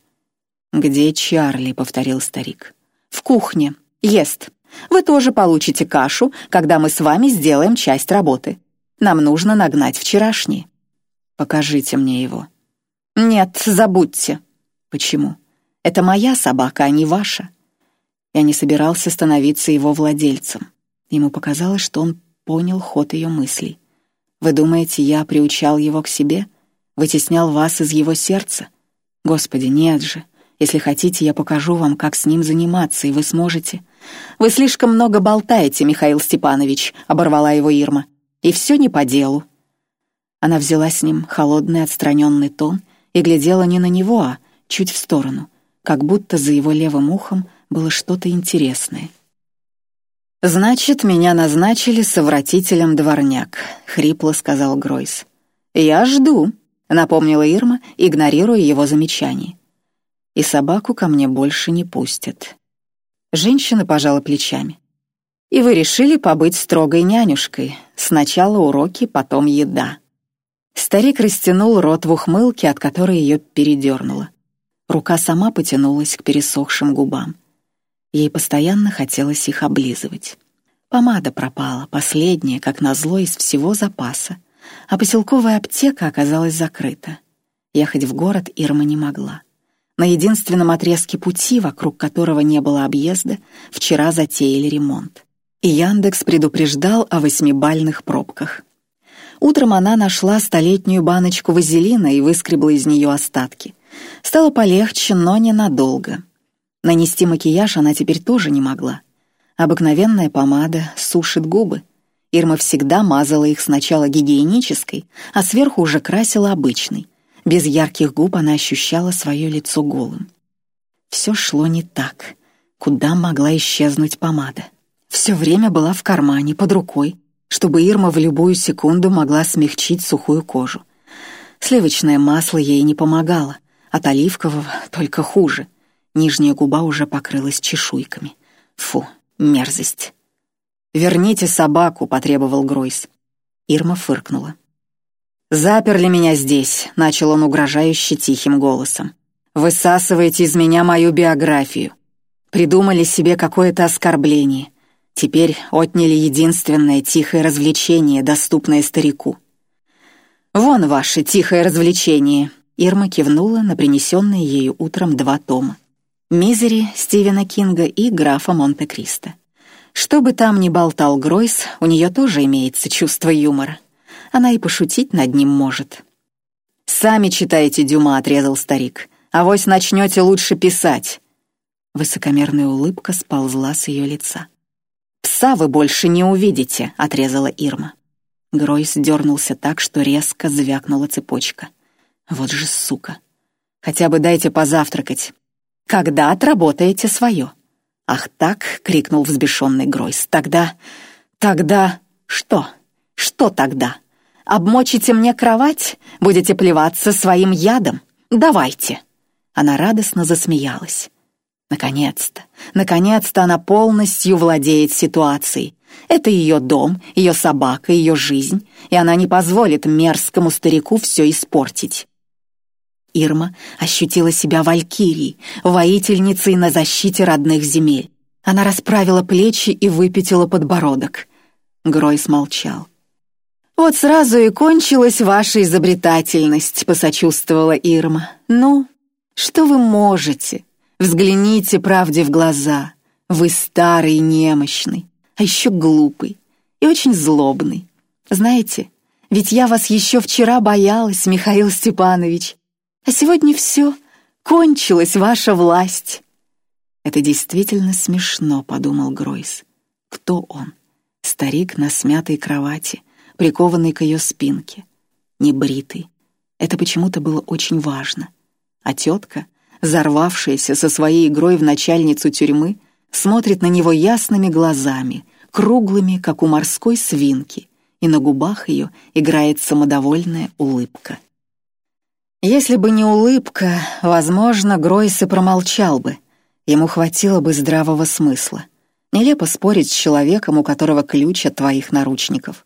«Где Чарли?» — повторил старик. «В кухне. Ест. Вы тоже получите кашу, когда мы с вами сделаем часть работы. Нам нужно нагнать вчерашний». «Покажите мне его». «Нет, забудьте». «Почему?» Это моя собака, а не ваша. Я не собирался становиться его владельцем. Ему показалось, что он понял ход ее мыслей. Вы думаете, я приучал его к себе? Вытеснял вас из его сердца? Господи, нет же. Если хотите, я покажу вам, как с ним заниматься, и вы сможете. Вы слишком много болтаете, Михаил Степанович, оборвала его Ирма. И все не по делу. Она взяла с ним холодный отстраненный тон и глядела не на него, а чуть в сторону — как будто за его левым ухом было что-то интересное. «Значит, меня назначили совратителем дворняк», — хрипло сказал Гройс. «Я жду», — напомнила Ирма, игнорируя его замечание. «И собаку ко мне больше не пустят». Женщина пожала плечами. «И вы решили побыть строгой нянюшкой. Сначала уроки, потом еда». Старик растянул рот в ухмылке, от которой ее передернуло. Рука сама потянулась к пересохшим губам. Ей постоянно хотелось их облизывать. Помада пропала, последняя, как назло, из всего запаса, а поселковая аптека оказалась закрыта. Ехать в город Ирма не могла. На единственном отрезке пути, вокруг которого не было объезда, вчера затеяли ремонт. И Яндекс предупреждал о восьмибальных пробках. Утром она нашла столетнюю баночку вазелина и выскребла из нее остатки — Стало полегче, но ненадолго. Нанести макияж она теперь тоже не могла. Обыкновенная помада сушит губы. Ирма всегда мазала их сначала гигиенической, а сверху уже красила обычной. Без ярких губ она ощущала свое лицо голым. Все шло не так. Куда могла исчезнуть помада? Все время была в кармане, под рукой, чтобы Ирма в любую секунду могла смягчить сухую кожу. Сливочное масло ей не помогало. От оливкового только хуже. Нижняя губа уже покрылась чешуйками. Фу, мерзость. «Верните собаку», — потребовал Гройс. Ирма фыркнула. «Заперли меня здесь», — начал он угрожающе тихим голосом. «Высасываете из меня мою биографию. Придумали себе какое-то оскорбление. Теперь отняли единственное тихое развлечение, доступное старику. Вон ваше тихое развлечение, Ирма кивнула на принесенные ею утром два тома. «Мизери» Стивена Кинга и «Графа Монте-Кристо». Что бы там ни болтал Гройс, у нее тоже имеется чувство юмора. Она и пошутить над ним может. «Сами читайте Дюма», — отрезал старик. «Авось начнете лучше писать». Высокомерная улыбка сползла с ее лица. «Пса вы больше не увидите», — отрезала Ирма. Гройс дернулся так, что резко звякнула цепочка. Вот же сука. Хотя бы дайте позавтракать. Когда отработаете свое? Ах так, крикнул взбешенный Гройс. Тогда... тогда... что? Что тогда? Обмочите мне кровать? Будете плеваться своим ядом? Давайте. Она радостно засмеялась. Наконец-то, наконец-то она полностью владеет ситуацией. Это ее дом, ее собака, ее жизнь, и она не позволит мерзкому старику все испортить. Ирма ощутила себя валькирией, воительницей на защите родных земель. Она расправила плечи и выпятила подбородок. Гройс молчал. «Вот сразу и кончилась ваша изобретательность», — посочувствовала Ирма. «Ну, что вы можете? Взгляните правде в глаза. Вы старый и немощный, а еще глупый и очень злобный. Знаете, ведь я вас еще вчера боялась, Михаил Степанович. А сегодня все, кончилась ваша власть». «Это действительно смешно», — подумал Гройс. «Кто он? Старик на смятой кровати, прикованный к ее спинке, небритый. Это почему-то было очень важно. А тетка, зарвавшаяся со своей игрой в начальницу тюрьмы, смотрит на него ясными глазами, круглыми, как у морской свинки, и на губах ее играет самодовольная улыбка. Если бы не улыбка, возможно, Гройс и промолчал бы. Ему хватило бы здравого смысла. Нелепо спорить с человеком, у которого ключ от твоих наручников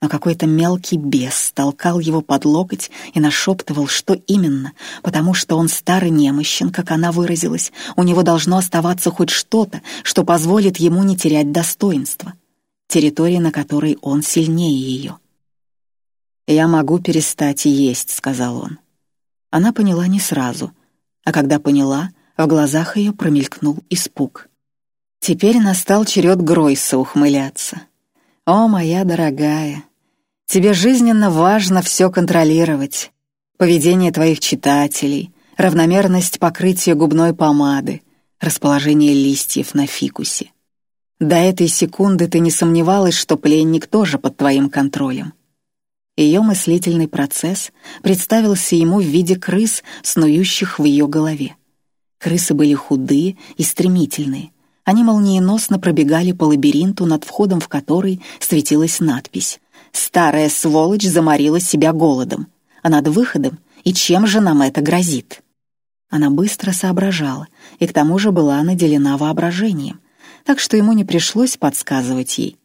но какой-то мелкий бес толкал его под локоть и нашептывал, что именно, потому что он старый немощен, как она выразилась, у него должно оставаться хоть что-то, что позволит ему не терять достоинства, территории, на которой он сильнее ее. «Я могу перестать есть», — сказал он. Она поняла не сразу, а когда поняла, в глазах ее промелькнул испуг. Теперь настал черед Гройса ухмыляться. «О, моя дорогая, тебе жизненно важно все контролировать. Поведение твоих читателей, равномерность покрытия губной помады, расположение листьев на фикусе. До этой секунды ты не сомневалась, что пленник тоже под твоим контролем. Ее мыслительный процесс представился ему в виде крыс, снующих в ее голове. Крысы были худые и стремительные, они молниеносно пробегали по лабиринту, над входом в который светилась надпись «Старая сволочь заморила себя голодом, а над выходом и чем же нам это грозит?» Она быстро соображала и к тому же была наделена воображением, так что ему не пришлось подсказывать ей.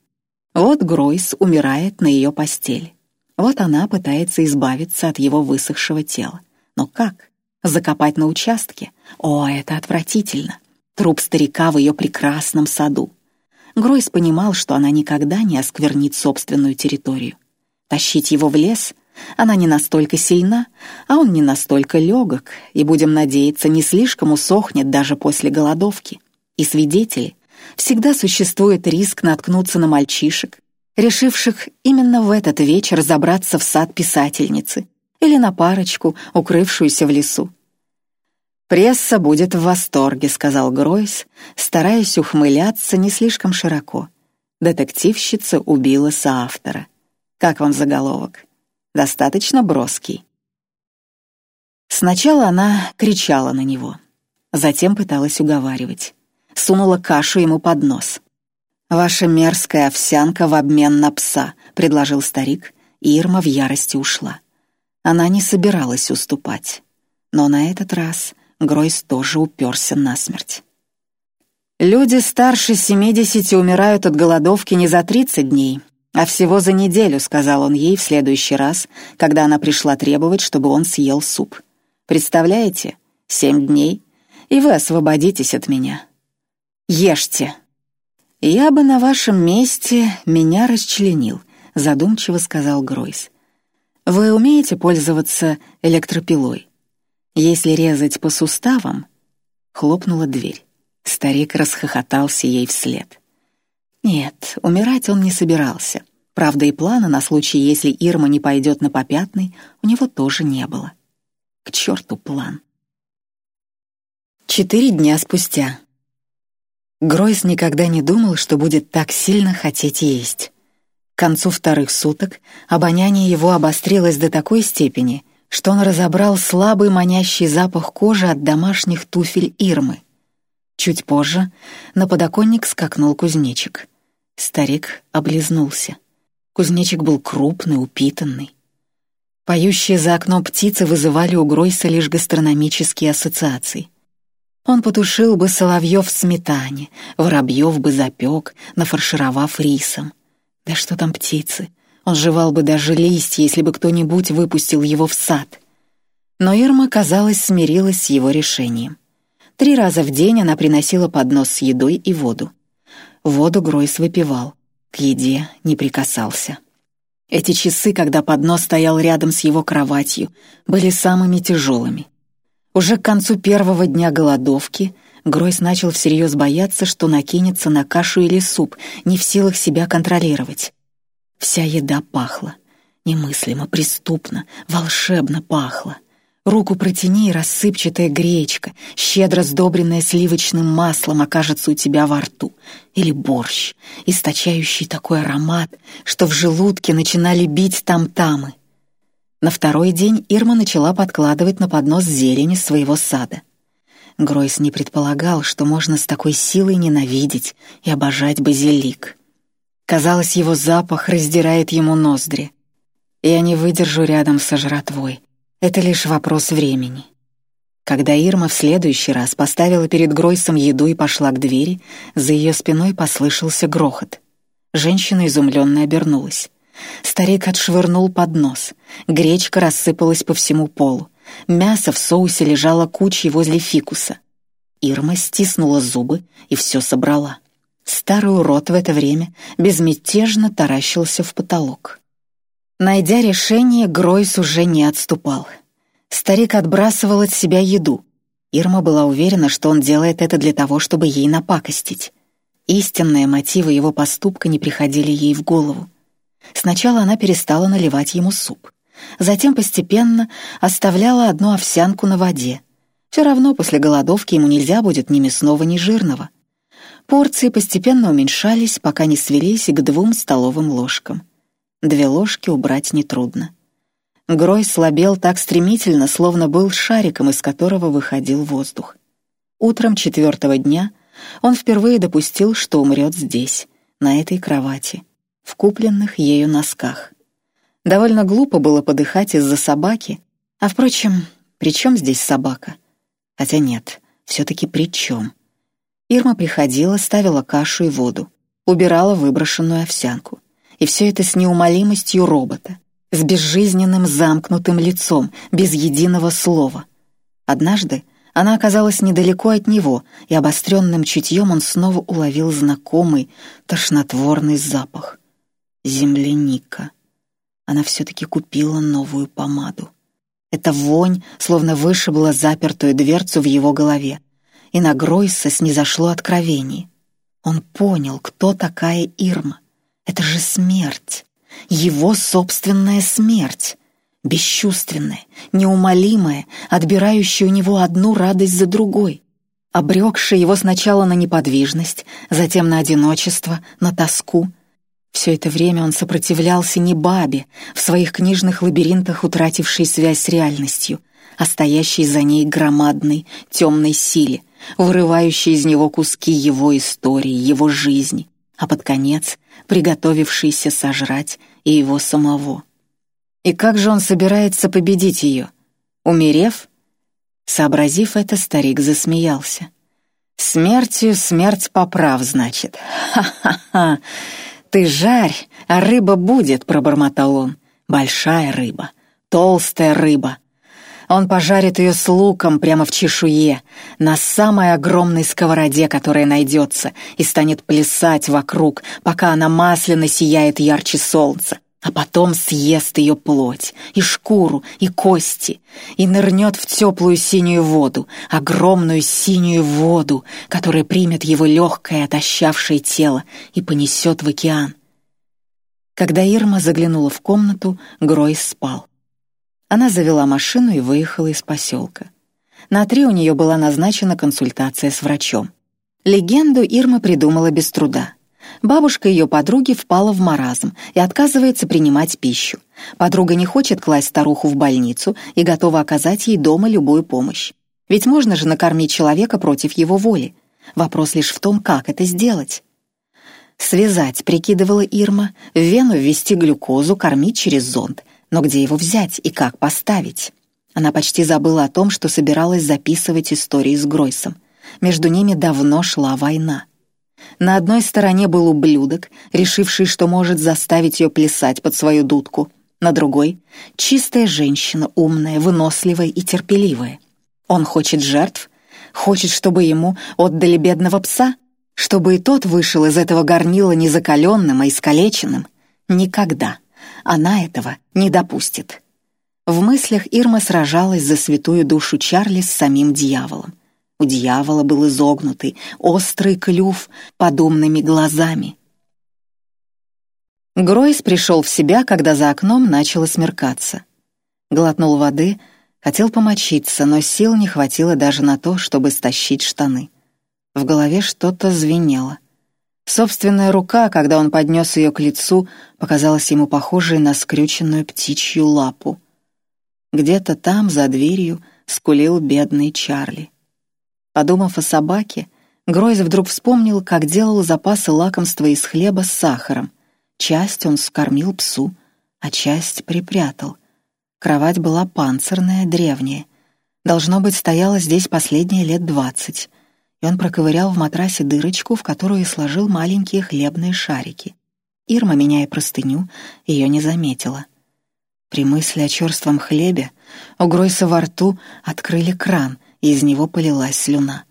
Вот Гройс умирает на ее постели. Вот она пытается избавиться от его высохшего тела. Но как? Закопать на участке? О, это отвратительно труп старика в ее прекрасном саду. Гройс понимал, что она никогда не осквернит собственную территорию. Тащить его в лес она не настолько сильна, а он не настолько легок, и, будем надеяться, не слишком усохнет даже после голодовки. И свидетели. Всегда существует риск наткнуться на мальчишек, решивших именно в этот вечер забраться в сад писательницы или на парочку, укрывшуюся в лесу. «Пресса будет в восторге», — сказал Гройс, стараясь ухмыляться не слишком широко. Детективщица убила соавтора. Как вам заголовок? Достаточно броский. Сначала она кричала на него, затем пыталась уговаривать. Сунула кашу ему под нос. «Ваша мерзкая овсянка в обмен на пса», — предложил старик, и Ирма в ярости ушла. Она не собиралась уступать. Но на этот раз Гройс тоже уперся насмерть. Люди старше семидесяти умирают от голодовки не за тридцать дней, а всего за неделю, сказал он ей в следующий раз, когда она пришла требовать, чтобы он съел суп. Представляете? Семь дней, и вы освободитесь от меня. Ешьте. Я бы на вашем месте меня расчленил, задумчиво сказал Гройс. Вы умеете пользоваться электропилой? Если резать по суставам, хлопнула дверь. Старик расхохотался ей вслед. Нет, умирать он не собирался. Правда, и плана на случай, если Ирма не пойдет на попятный, у него тоже не было. К черту план. Четыре дня спустя. Гройс никогда не думал, что будет так сильно хотеть есть. концу вторых суток обоняние его обострилось до такой степени, что он разобрал слабый манящий запах кожи от домашних туфель Ирмы. Чуть позже на подоконник скакнул кузнечик. Старик облизнулся. Кузнечик был крупный, упитанный. Поющие за окном птицы вызывали у Гройса лишь гастрономические ассоциации. Он потушил бы соловьев в сметане, воробьев бы запек, нафаршировав рисом. Да что там птицы? Он жевал бы даже листья, если бы кто-нибудь выпустил его в сад. Но Ирма, казалось, смирилась с его решением. Три раза в день она приносила поднос с едой и воду. Воду Гройс выпивал, к еде не прикасался. Эти часы, когда поднос стоял рядом с его кроватью, были самыми тяжелыми. Уже к концу первого дня голодовки Гройс начал всерьез бояться, что накинется на кашу или суп, не в силах себя контролировать. Вся еда пахла. Немыслимо, преступно, волшебно пахла. Руку протяни, и рассыпчатая гречка, щедро сдобренная сливочным маслом, окажется у тебя во рту. Или борщ, источающий такой аромат, что в желудке начинали бить там-тамы. На второй день Ирма начала подкладывать на поднос зелени своего сада. Гройс не предполагал, что можно с такой силой ненавидеть и обожать базилик. Казалось, его запах раздирает ему ноздри. Я не выдержу рядом со жратвой. Это лишь вопрос времени. Когда Ирма в следующий раз поставила перед Гройсом еду и пошла к двери, за ее спиной послышался грохот. Женщина изумленно обернулась. Старик отшвырнул поднос. Гречка рассыпалась по всему полу. Мясо в соусе лежало кучей возле фикуса. Ирма стиснула зубы и все собрала. Старый урод в это время безмятежно таращился в потолок. Найдя решение, Гройс уже не отступал. Старик отбрасывал от себя еду. Ирма была уверена, что он делает это для того, чтобы ей напакостить. Истинные мотивы его поступка не приходили ей в голову. Сначала она перестала наливать ему суп. Затем постепенно оставляла одну овсянку на воде. Все равно после голодовки ему нельзя будет ни мясного, ни жирного — Порции постепенно уменьшались, пока не свелись к двум столовым ложкам. Две ложки убрать нетрудно. Грой слабел так стремительно, словно был шариком, из которого выходил воздух. Утром четвертого дня он впервые допустил, что умрет здесь, на этой кровати, в купленных ею носках. Довольно глупо было подыхать из-за собаки, а, впрочем, при чем здесь собака? Хотя нет, все-таки при чем? Ирма приходила, ставила кашу и воду, убирала выброшенную овсянку. И все это с неумолимостью робота, с безжизненным замкнутым лицом, без единого слова. Однажды она оказалась недалеко от него, и обостренным чутьем он снова уловил знакомый, тошнотворный запах. Земляника. Она все-таки купила новую помаду. Эта вонь словно вышибла запертую дверцу в его голове, и на Гройса снизошло откровение. Он понял, кто такая Ирма. Это же смерть, его собственная смерть, бесчувственная, неумолимая, отбирающая у него одну радость за другой, обрекшая его сначала на неподвижность, затем на одиночество, на тоску. Все это время он сопротивлялся не бабе, в своих книжных лабиринтах утратившей связь с реальностью, а стоящей за ней громадной, темной силе — вырывающий из него куски его истории, его жизни, а под конец приготовившийся сожрать и его самого. И как же он собирается победить ее? Умерев? Сообразив это, старик засмеялся. «Смертью смерть поправ, значит. Ха-ха-ха! Ты жарь, а рыба будет», — пробормотал он. «Большая рыба, толстая рыба, он пожарит ее с луком прямо в чешуе, на самой огромной сковороде, которая найдется, и станет плясать вокруг, пока она масляно сияет ярче солнца, а потом съест ее плоть, и шкуру, и кости, и нырнет в теплую синюю воду, огромную синюю воду, которая примет его легкое отощавшее тело и понесет в океан. Когда Ирма заглянула в комнату, Гройс спал. Она завела машину и выехала из поселка. На три у нее была назначена консультация с врачом. Легенду Ирма придумала без труда. Бабушка ее подруги впала в маразм и отказывается принимать пищу. Подруга не хочет класть старуху в больницу и готова оказать ей дома любую помощь. Ведь можно же накормить человека против его воли. Вопрос лишь в том, как это сделать. Связать, прикидывала Ирма, в вену ввести глюкозу, кормить через зонд. Но где его взять и как поставить? Она почти забыла о том, что собиралась записывать истории с Гройсом. Между ними давно шла война. На одной стороне был ублюдок, решивший, что может заставить ее плясать под свою дудку. На другой — чистая женщина, умная, выносливая и терпеливая. Он хочет жертв, хочет, чтобы ему отдали бедного пса, чтобы и тот вышел из этого горнила незакаленным и искалеченным. Никогда. Она этого не допустит. В мыслях Ирма сражалась за святую душу Чарли с самим дьяволом. У дьявола был изогнутый, острый клюв под умными глазами. Гройс пришел в себя, когда за окном начало смеркаться. Глотнул воды, хотел помочиться, но сил не хватило даже на то, чтобы стащить штаны. В голове что-то звенело. Собственная рука, когда он поднес ее к лицу, показалась ему похожей на скрюченную птичью лапу. Где-то там, за дверью, скулил бедный Чарли. Подумав о собаке, Гройз вдруг вспомнил, как делал запасы лакомства из хлеба с сахаром. Часть он скормил псу, а часть припрятал. Кровать была панцирная, древняя. Должно быть, стояла здесь последние лет двадцать. И он проковырял в матрасе дырочку, в которую сложил маленькие хлебные шарики. Ирма, меняя простыню, ее не заметила. При мысли о черством хлебе у Гройса во рту открыли кран — и из него полилась слюна.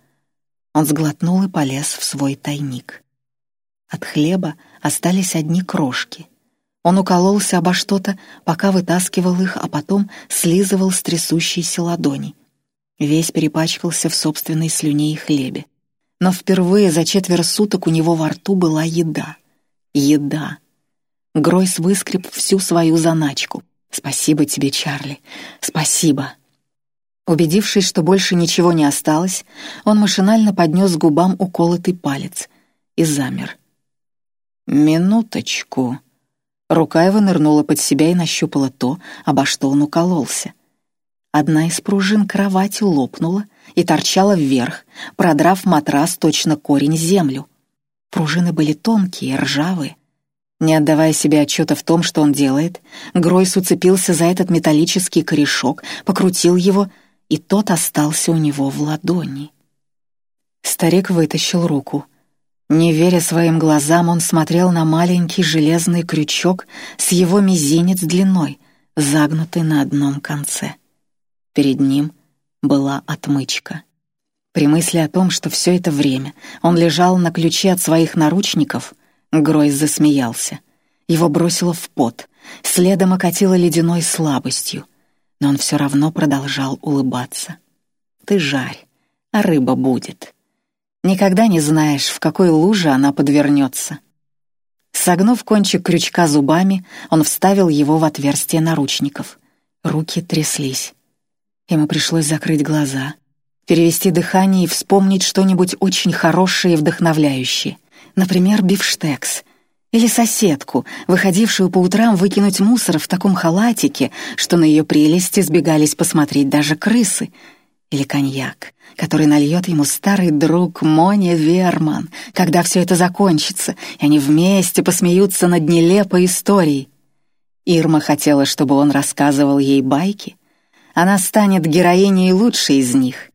Он сглотнул и полез в свой тайник. От хлеба остались одни крошки. Он укололся обо что-то, пока вытаскивал их, а потом слизывал с трясущейся ладони. Весь перепачкался в собственной слюне и хлебе. Но впервые за четверо суток у него во рту была еда. Еда. Гройс выскреб всю свою заначку. «Спасибо тебе, Чарли. Спасибо». Убедившись, что больше ничего не осталось, он машинально поднес к губам уколотый палец и замер. «Минуточку». Рука его нырнула под себя и нащупала то, обо что он укололся. Одна из пружин кровати лопнула и торчала вверх, продрав матрас точно корень землю. Пружины были тонкие, ржавые. Не отдавая себе отчета в том, что он делает, Гройс уцепился за этот металлический корешок, покрутил его и тот остался у него в ладони. Старик вытащил руку. Не веря своим глазам, он смотрел на маленький железный крючок с его мизинец длиной, загнутый на одном конце. Перед ним была отмычка. При мысли о том, что все это время он лежал на ключе от своих наручников, Гройс засмеялся. Его бросило в пот, следом окатило ледяной слабостью но он все равно продолжал улыбаться. «Ты жарь, а рыба будет. Никогда не знаешь, в какой луже она подвернется». Согнув кончик крючка зубами, он вставил его в отверстие наручников. Руки тряслись. Ему пришлось закрыть глаза, перевести дыхание и вспомнить что-нибудь очень хорошее и вдохновляющее. Например, бифштекс — или соседку, выходившую по утрам выкинуть мусор в таком халатике, что на ее прелести сбегались посмотреть даже крысы. Или коньяк, который нальет ему старый друг Мони Верман, когда все это закончится, и они вместе посмеются над нелепой историей. Ирма хотела, чтобы он рассказывал ей байки. Она станет героиней лучшей из них.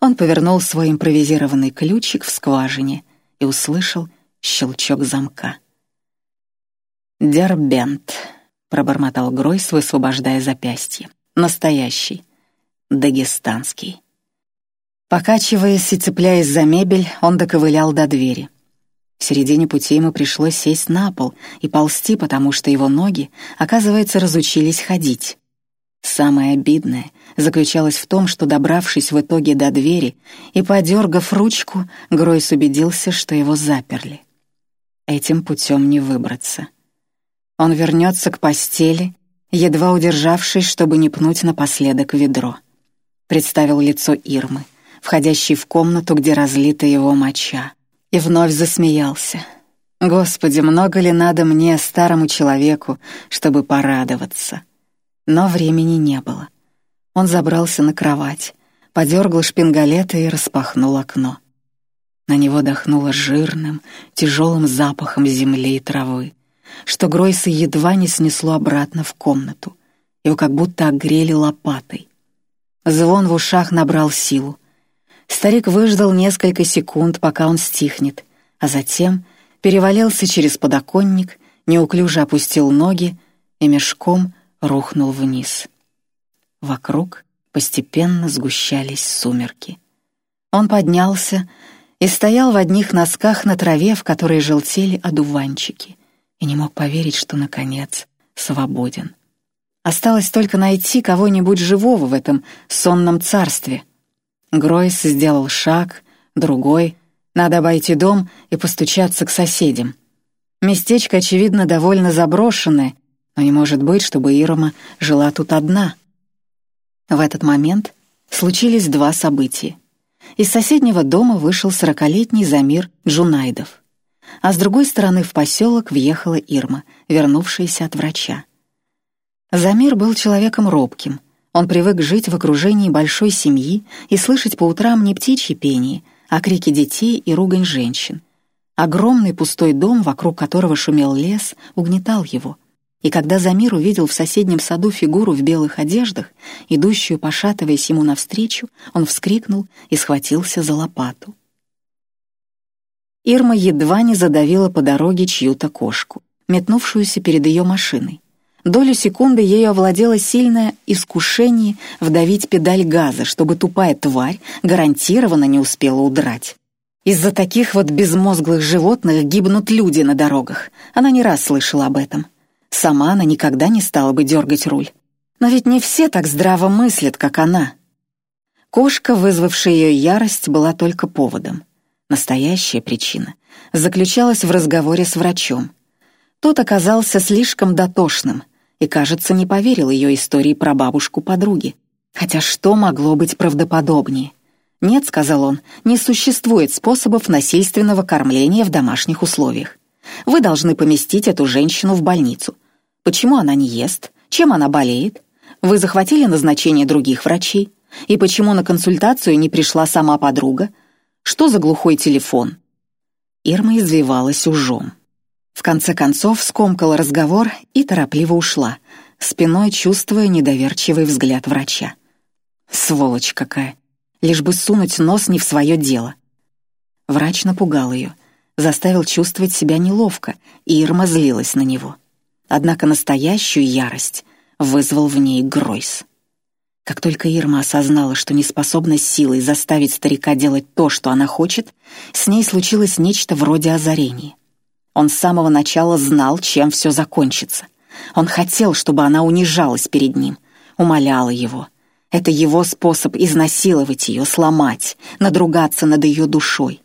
Он повернул свой импровизированный ключик в скважине и услышал щелчок замка. «Дербент», — пробормотал Гройс, высвобождая запястье. «Настоящий. Дагестанский». Покачиваясь и цепляясь за мебель, он доковылял до двери. В середине пути ему пришлось сесть на пол и ползти, потому что его ноги, оказывается, разучились ходить. Самое обидное заключалось в том, что, добравшись в итоге до двери и подергав ручку, Гройс убедился, что его заперли. Этим путем не выбраться. Он вернется к постели, едва удержавшись, чтобы не пнуть напоследок ведро. Представил лицо Ирмы, входящей в комнату, где разлита его моча, и вновь засмеялся. Господи, много ли надо мне, старому человеку, чтобы порадоваться? Но времени не было. Он забрался на кровать, подергал шпингалеты и распахнул окно. На него дохнуло жирным, тяжелым запахом земли и травы, что Гройса едва не снесло обратно в комнату. Его как будто огрели лопатой. Звон в ушах набрал силу. Старик выждал несколько секунд, пока он стихнет, а затем перевалился через подоконник, неуклюже опустил ноги и мешком рухнул вниз. Вокруг постепенно сгущались сумерки. Он поднялся и стоял в одних носках на траве, в которой желтели одуванчики, и не мог поверить, что, наконец, свободен. Осталось только найти кого-нибудь живого в этом сонном царстве. Гройс сделал шаг, другой. Надо обойти дом и постучаться к соседям. Местечко, очевидно, довольно заброшенное, но не может быть, чтобы Ирма жила тут одна. В этот момент случились два события. Из соседнего дома вышел сорокалетний Замир Джунайдов, а с другой стороны в поселок въехала Ирма, вернувшаяся от врача. Замир был человеком робким. Он привык жить в окружении большой семьи и слышать по утрам не птичье пение, а крики детей и ругань женщин. Огромный пустой дом, вокруг которого шумел лес, угнетал его — и когда Замир увидел в соседнем саду фигуру в белых одеждах, идущую, пошатываясь ему навстречу, он вскрикнул и схватился за лопату. Ирма едва не задавила по дороге чью-то кошку, метнувшуюся перед ее машиной. Долю секунды ею овладело сильное искушение вдавить педаль газа, чтобы тупая тварь гарантированно не успела удрать. Из-за таких вот безмозглых животных гибнут люди на дорогах. Она не раз слышала об этом. Сама она никогда не стала бы дергать руль. Но ведь не все так здраво мыслят, как она. Кошка, вызвавшая ее ярость, была только поводом. Настоящая причина заключалась в разговоре с врачом. Тот оказался слишком дотошным и, кажется, не поверил ее истории про бабушку подруги. Хотя что могло быть правдоподобнее? «Нет», — сказал он, — «не существует способов насильственного кормления в домашних условиях. Вы должны поместить эту женщину в больницу. Почему она не ест? Чем она болеет? Вы захватили назначение других врачей? И почему на консультацию не пришла сама подруга? Что за глухой телефон?» Ирма извивалась ужом. В конце концов скомкала разговор и торопливо ушла, спиной чувствуя недоверчивый взгляд врача. «Сволочь какая! Лишь бы сунуть нос не в свое дело!» Врач напугал ее, заставил чувствовать себя неловко, и Ирма злилась на него. Однако настоящую ярость вызвал в ней Гройс. Как только Ирма осознала, что не способна силой заставить старика делать то, что она хочет, с ней случилось нечто вроде озарения. Он с самого начала знал, чем все закончится. Он хотел, чтобы она унижалась перед ним, умоляла его. Это его способ изнасиловать ее, сломать, надругаться над ее душой.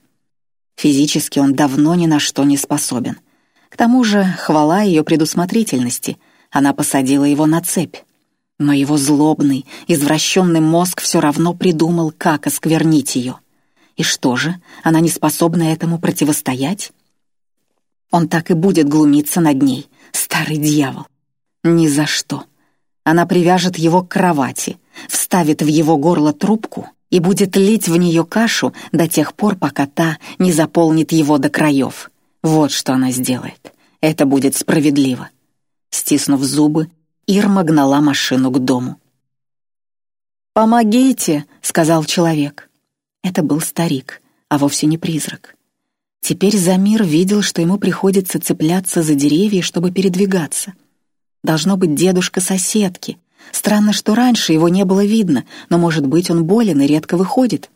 Физически он давно ни на что не способен — к тому же, хвала ее предусмотрительности, она посадила его на цепь. Но его злобный, извращенный мозг все равно придумал, как осквернить ее. И что же, она не способна этому противостоять? Он так и будет глумиться над ней, старый дьявол. Ни за что. Она привяжет его к кровати, вставит в его горло трубку и будет лить в нее кашу до тех пор, пока та не заполнит его до краев. Вот что она сделает. Это будет справедливо. Стиснув зубы, Ирма гнала машину к дому. «Помогите!» — сказал человек. Это был старик, а вовсе не призрак. Теперь Замир видел, что ему приходится цепляться за деревья, чтобы передвигаться. Должно быть дедушка соседки. Странно, что раньше его не было видно, но, может быть, он болен и редко выходит.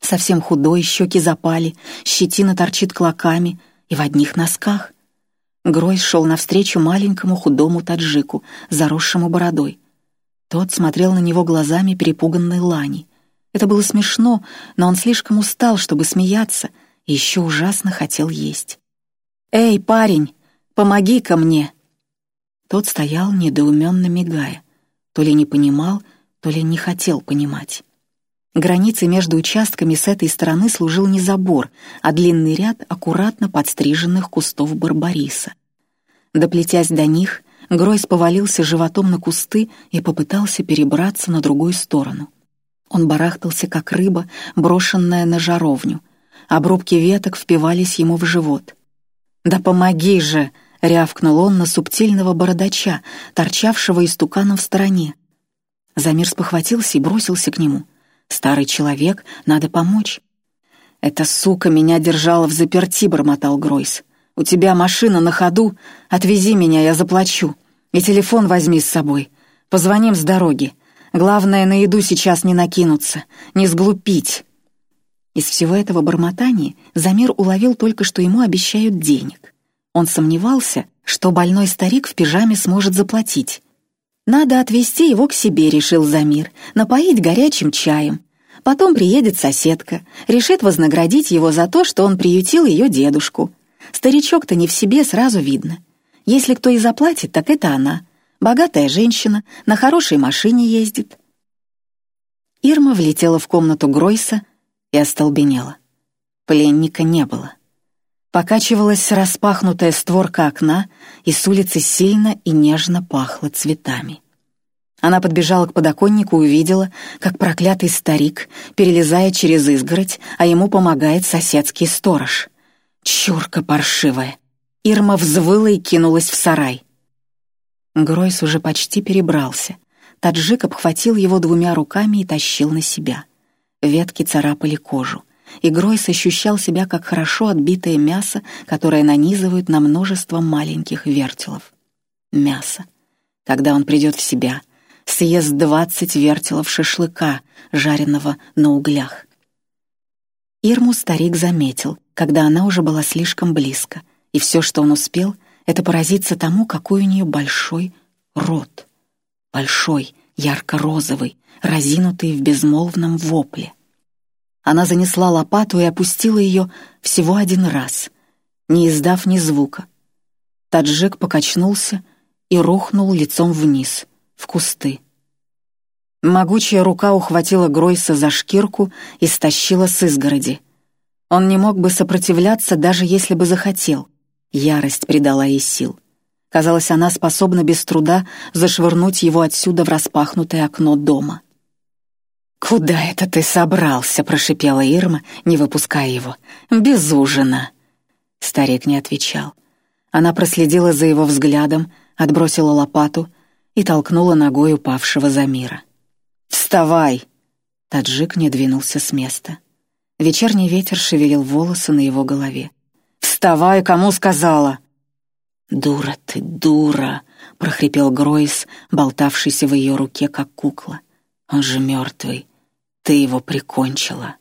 Совсем худой, щеки запали, щетина торчит клоками — и в одних носках. Грой шел навстречу маленькому худому таджику, заросшему бородой. Тот смотрел на него глазами перепуганной Лани. Это было смешно, но он слишком устал, чтобы смеяться, и еще ужасно хотел есть. «Эй, парень, помоги-ка мне!» Тот стоял, недоуменно мигая. То ли не понимал, то ли не хотел понимать. Границей между участками с этой стороны служил не забор, а длинный ряд аккуратно подстриженных кустов барбариса. Доплетясь до них, Гройс повалился животом на кусты и попытался перебраться на другую сторону. Он барахтался, как рыба, брошенная на жаровню. Обрубки веток впивались ему в живот. «Да помоги же!» — рявкнул он на субтильного бородача, торчавшего истуканом в стороне. Замир спохватился и бросился к нему. «Старый человек, надо помочь». «Эта сука меня держала в заперти», — бормотал Гройс. «У тебя машина на ходу? Отвези меня, я заплачу. И телефон возьми с собой. Позвоним с дороги. Главное, на еду сейчас не накинуться, не сглупить». Из всего этого бормотания Замир уловил только, что ему обещают денег. Он сомневался, что больной старик в пижаме сможет заплатить. «Надо отвезти его к себе», — решил Замир, «напоить горячим чаем. Потом приедет соседка, решит вознаградить его за то, что он приютил ее дедушку. Старичок-то не в себе, сразу видно. Если кто и заплатит, так это она. Богатая женщина, на хорошей машине ездит. Ирма влетела в комнату Гройса и остолбенела. Пленника не было. Покачивалась распахнутая створка окна, и с улицы сильно и нежно пахло цветами. Она подбежала к подоконнику и увидела, как проклятый старик, перелезая через изгородь, а ему помогает соседский сторож. Чурка паршивая. Ирма взвыла и кинулась в сарай. Гройс уже почти перебрался. Таджик обхватил его двумя руками и тащил на себя. Ветки царапали кожу, и Гройс ощущал себя как хорошо отбитое мясо, которое нанизывают на множество маленьких вертелов. Мясо. Когда он придет в себя, съест двадцать вертелов шашлыка, жареного на углях. Ирму старик заметил, когда она уже была слишком близко — и все, что он успел, это поразиться тому, какой у нее большой рот. Большой, ярко-розовый, разинутый в безмолвном вопле. Она занесла лопату и опустила ее всего один раз, не издав ни звука. Таджик покачнулся и рухнул лицом вниз, в кусты. Могучая рука ухватила Гройса за шкирку и стащила с изгороди. Он не мог бы сопротивляться, даже если бы захотел. Ярость придала ей сил. Казалось, она способна без труда зашвырнуть его отсюда в распахнутое окно дома. «Куда это ты собрался?» — прошипела Ирма, не выпуская его. «Без ужина». Старик не отвечал. Она проследила за его взглядом, отбросила лопату и толкнула ногой упавшего за мира. «Вставай!» Таджик не двинулся с места. Вечерний ветер шевелил волосы на его голове. «Вставай, кому сказала!» «Дура ты, дура!» — прохрипел Гройс, болтавшийся в ее руке, как кукла. «Он же мертвый. Ты его прикончила».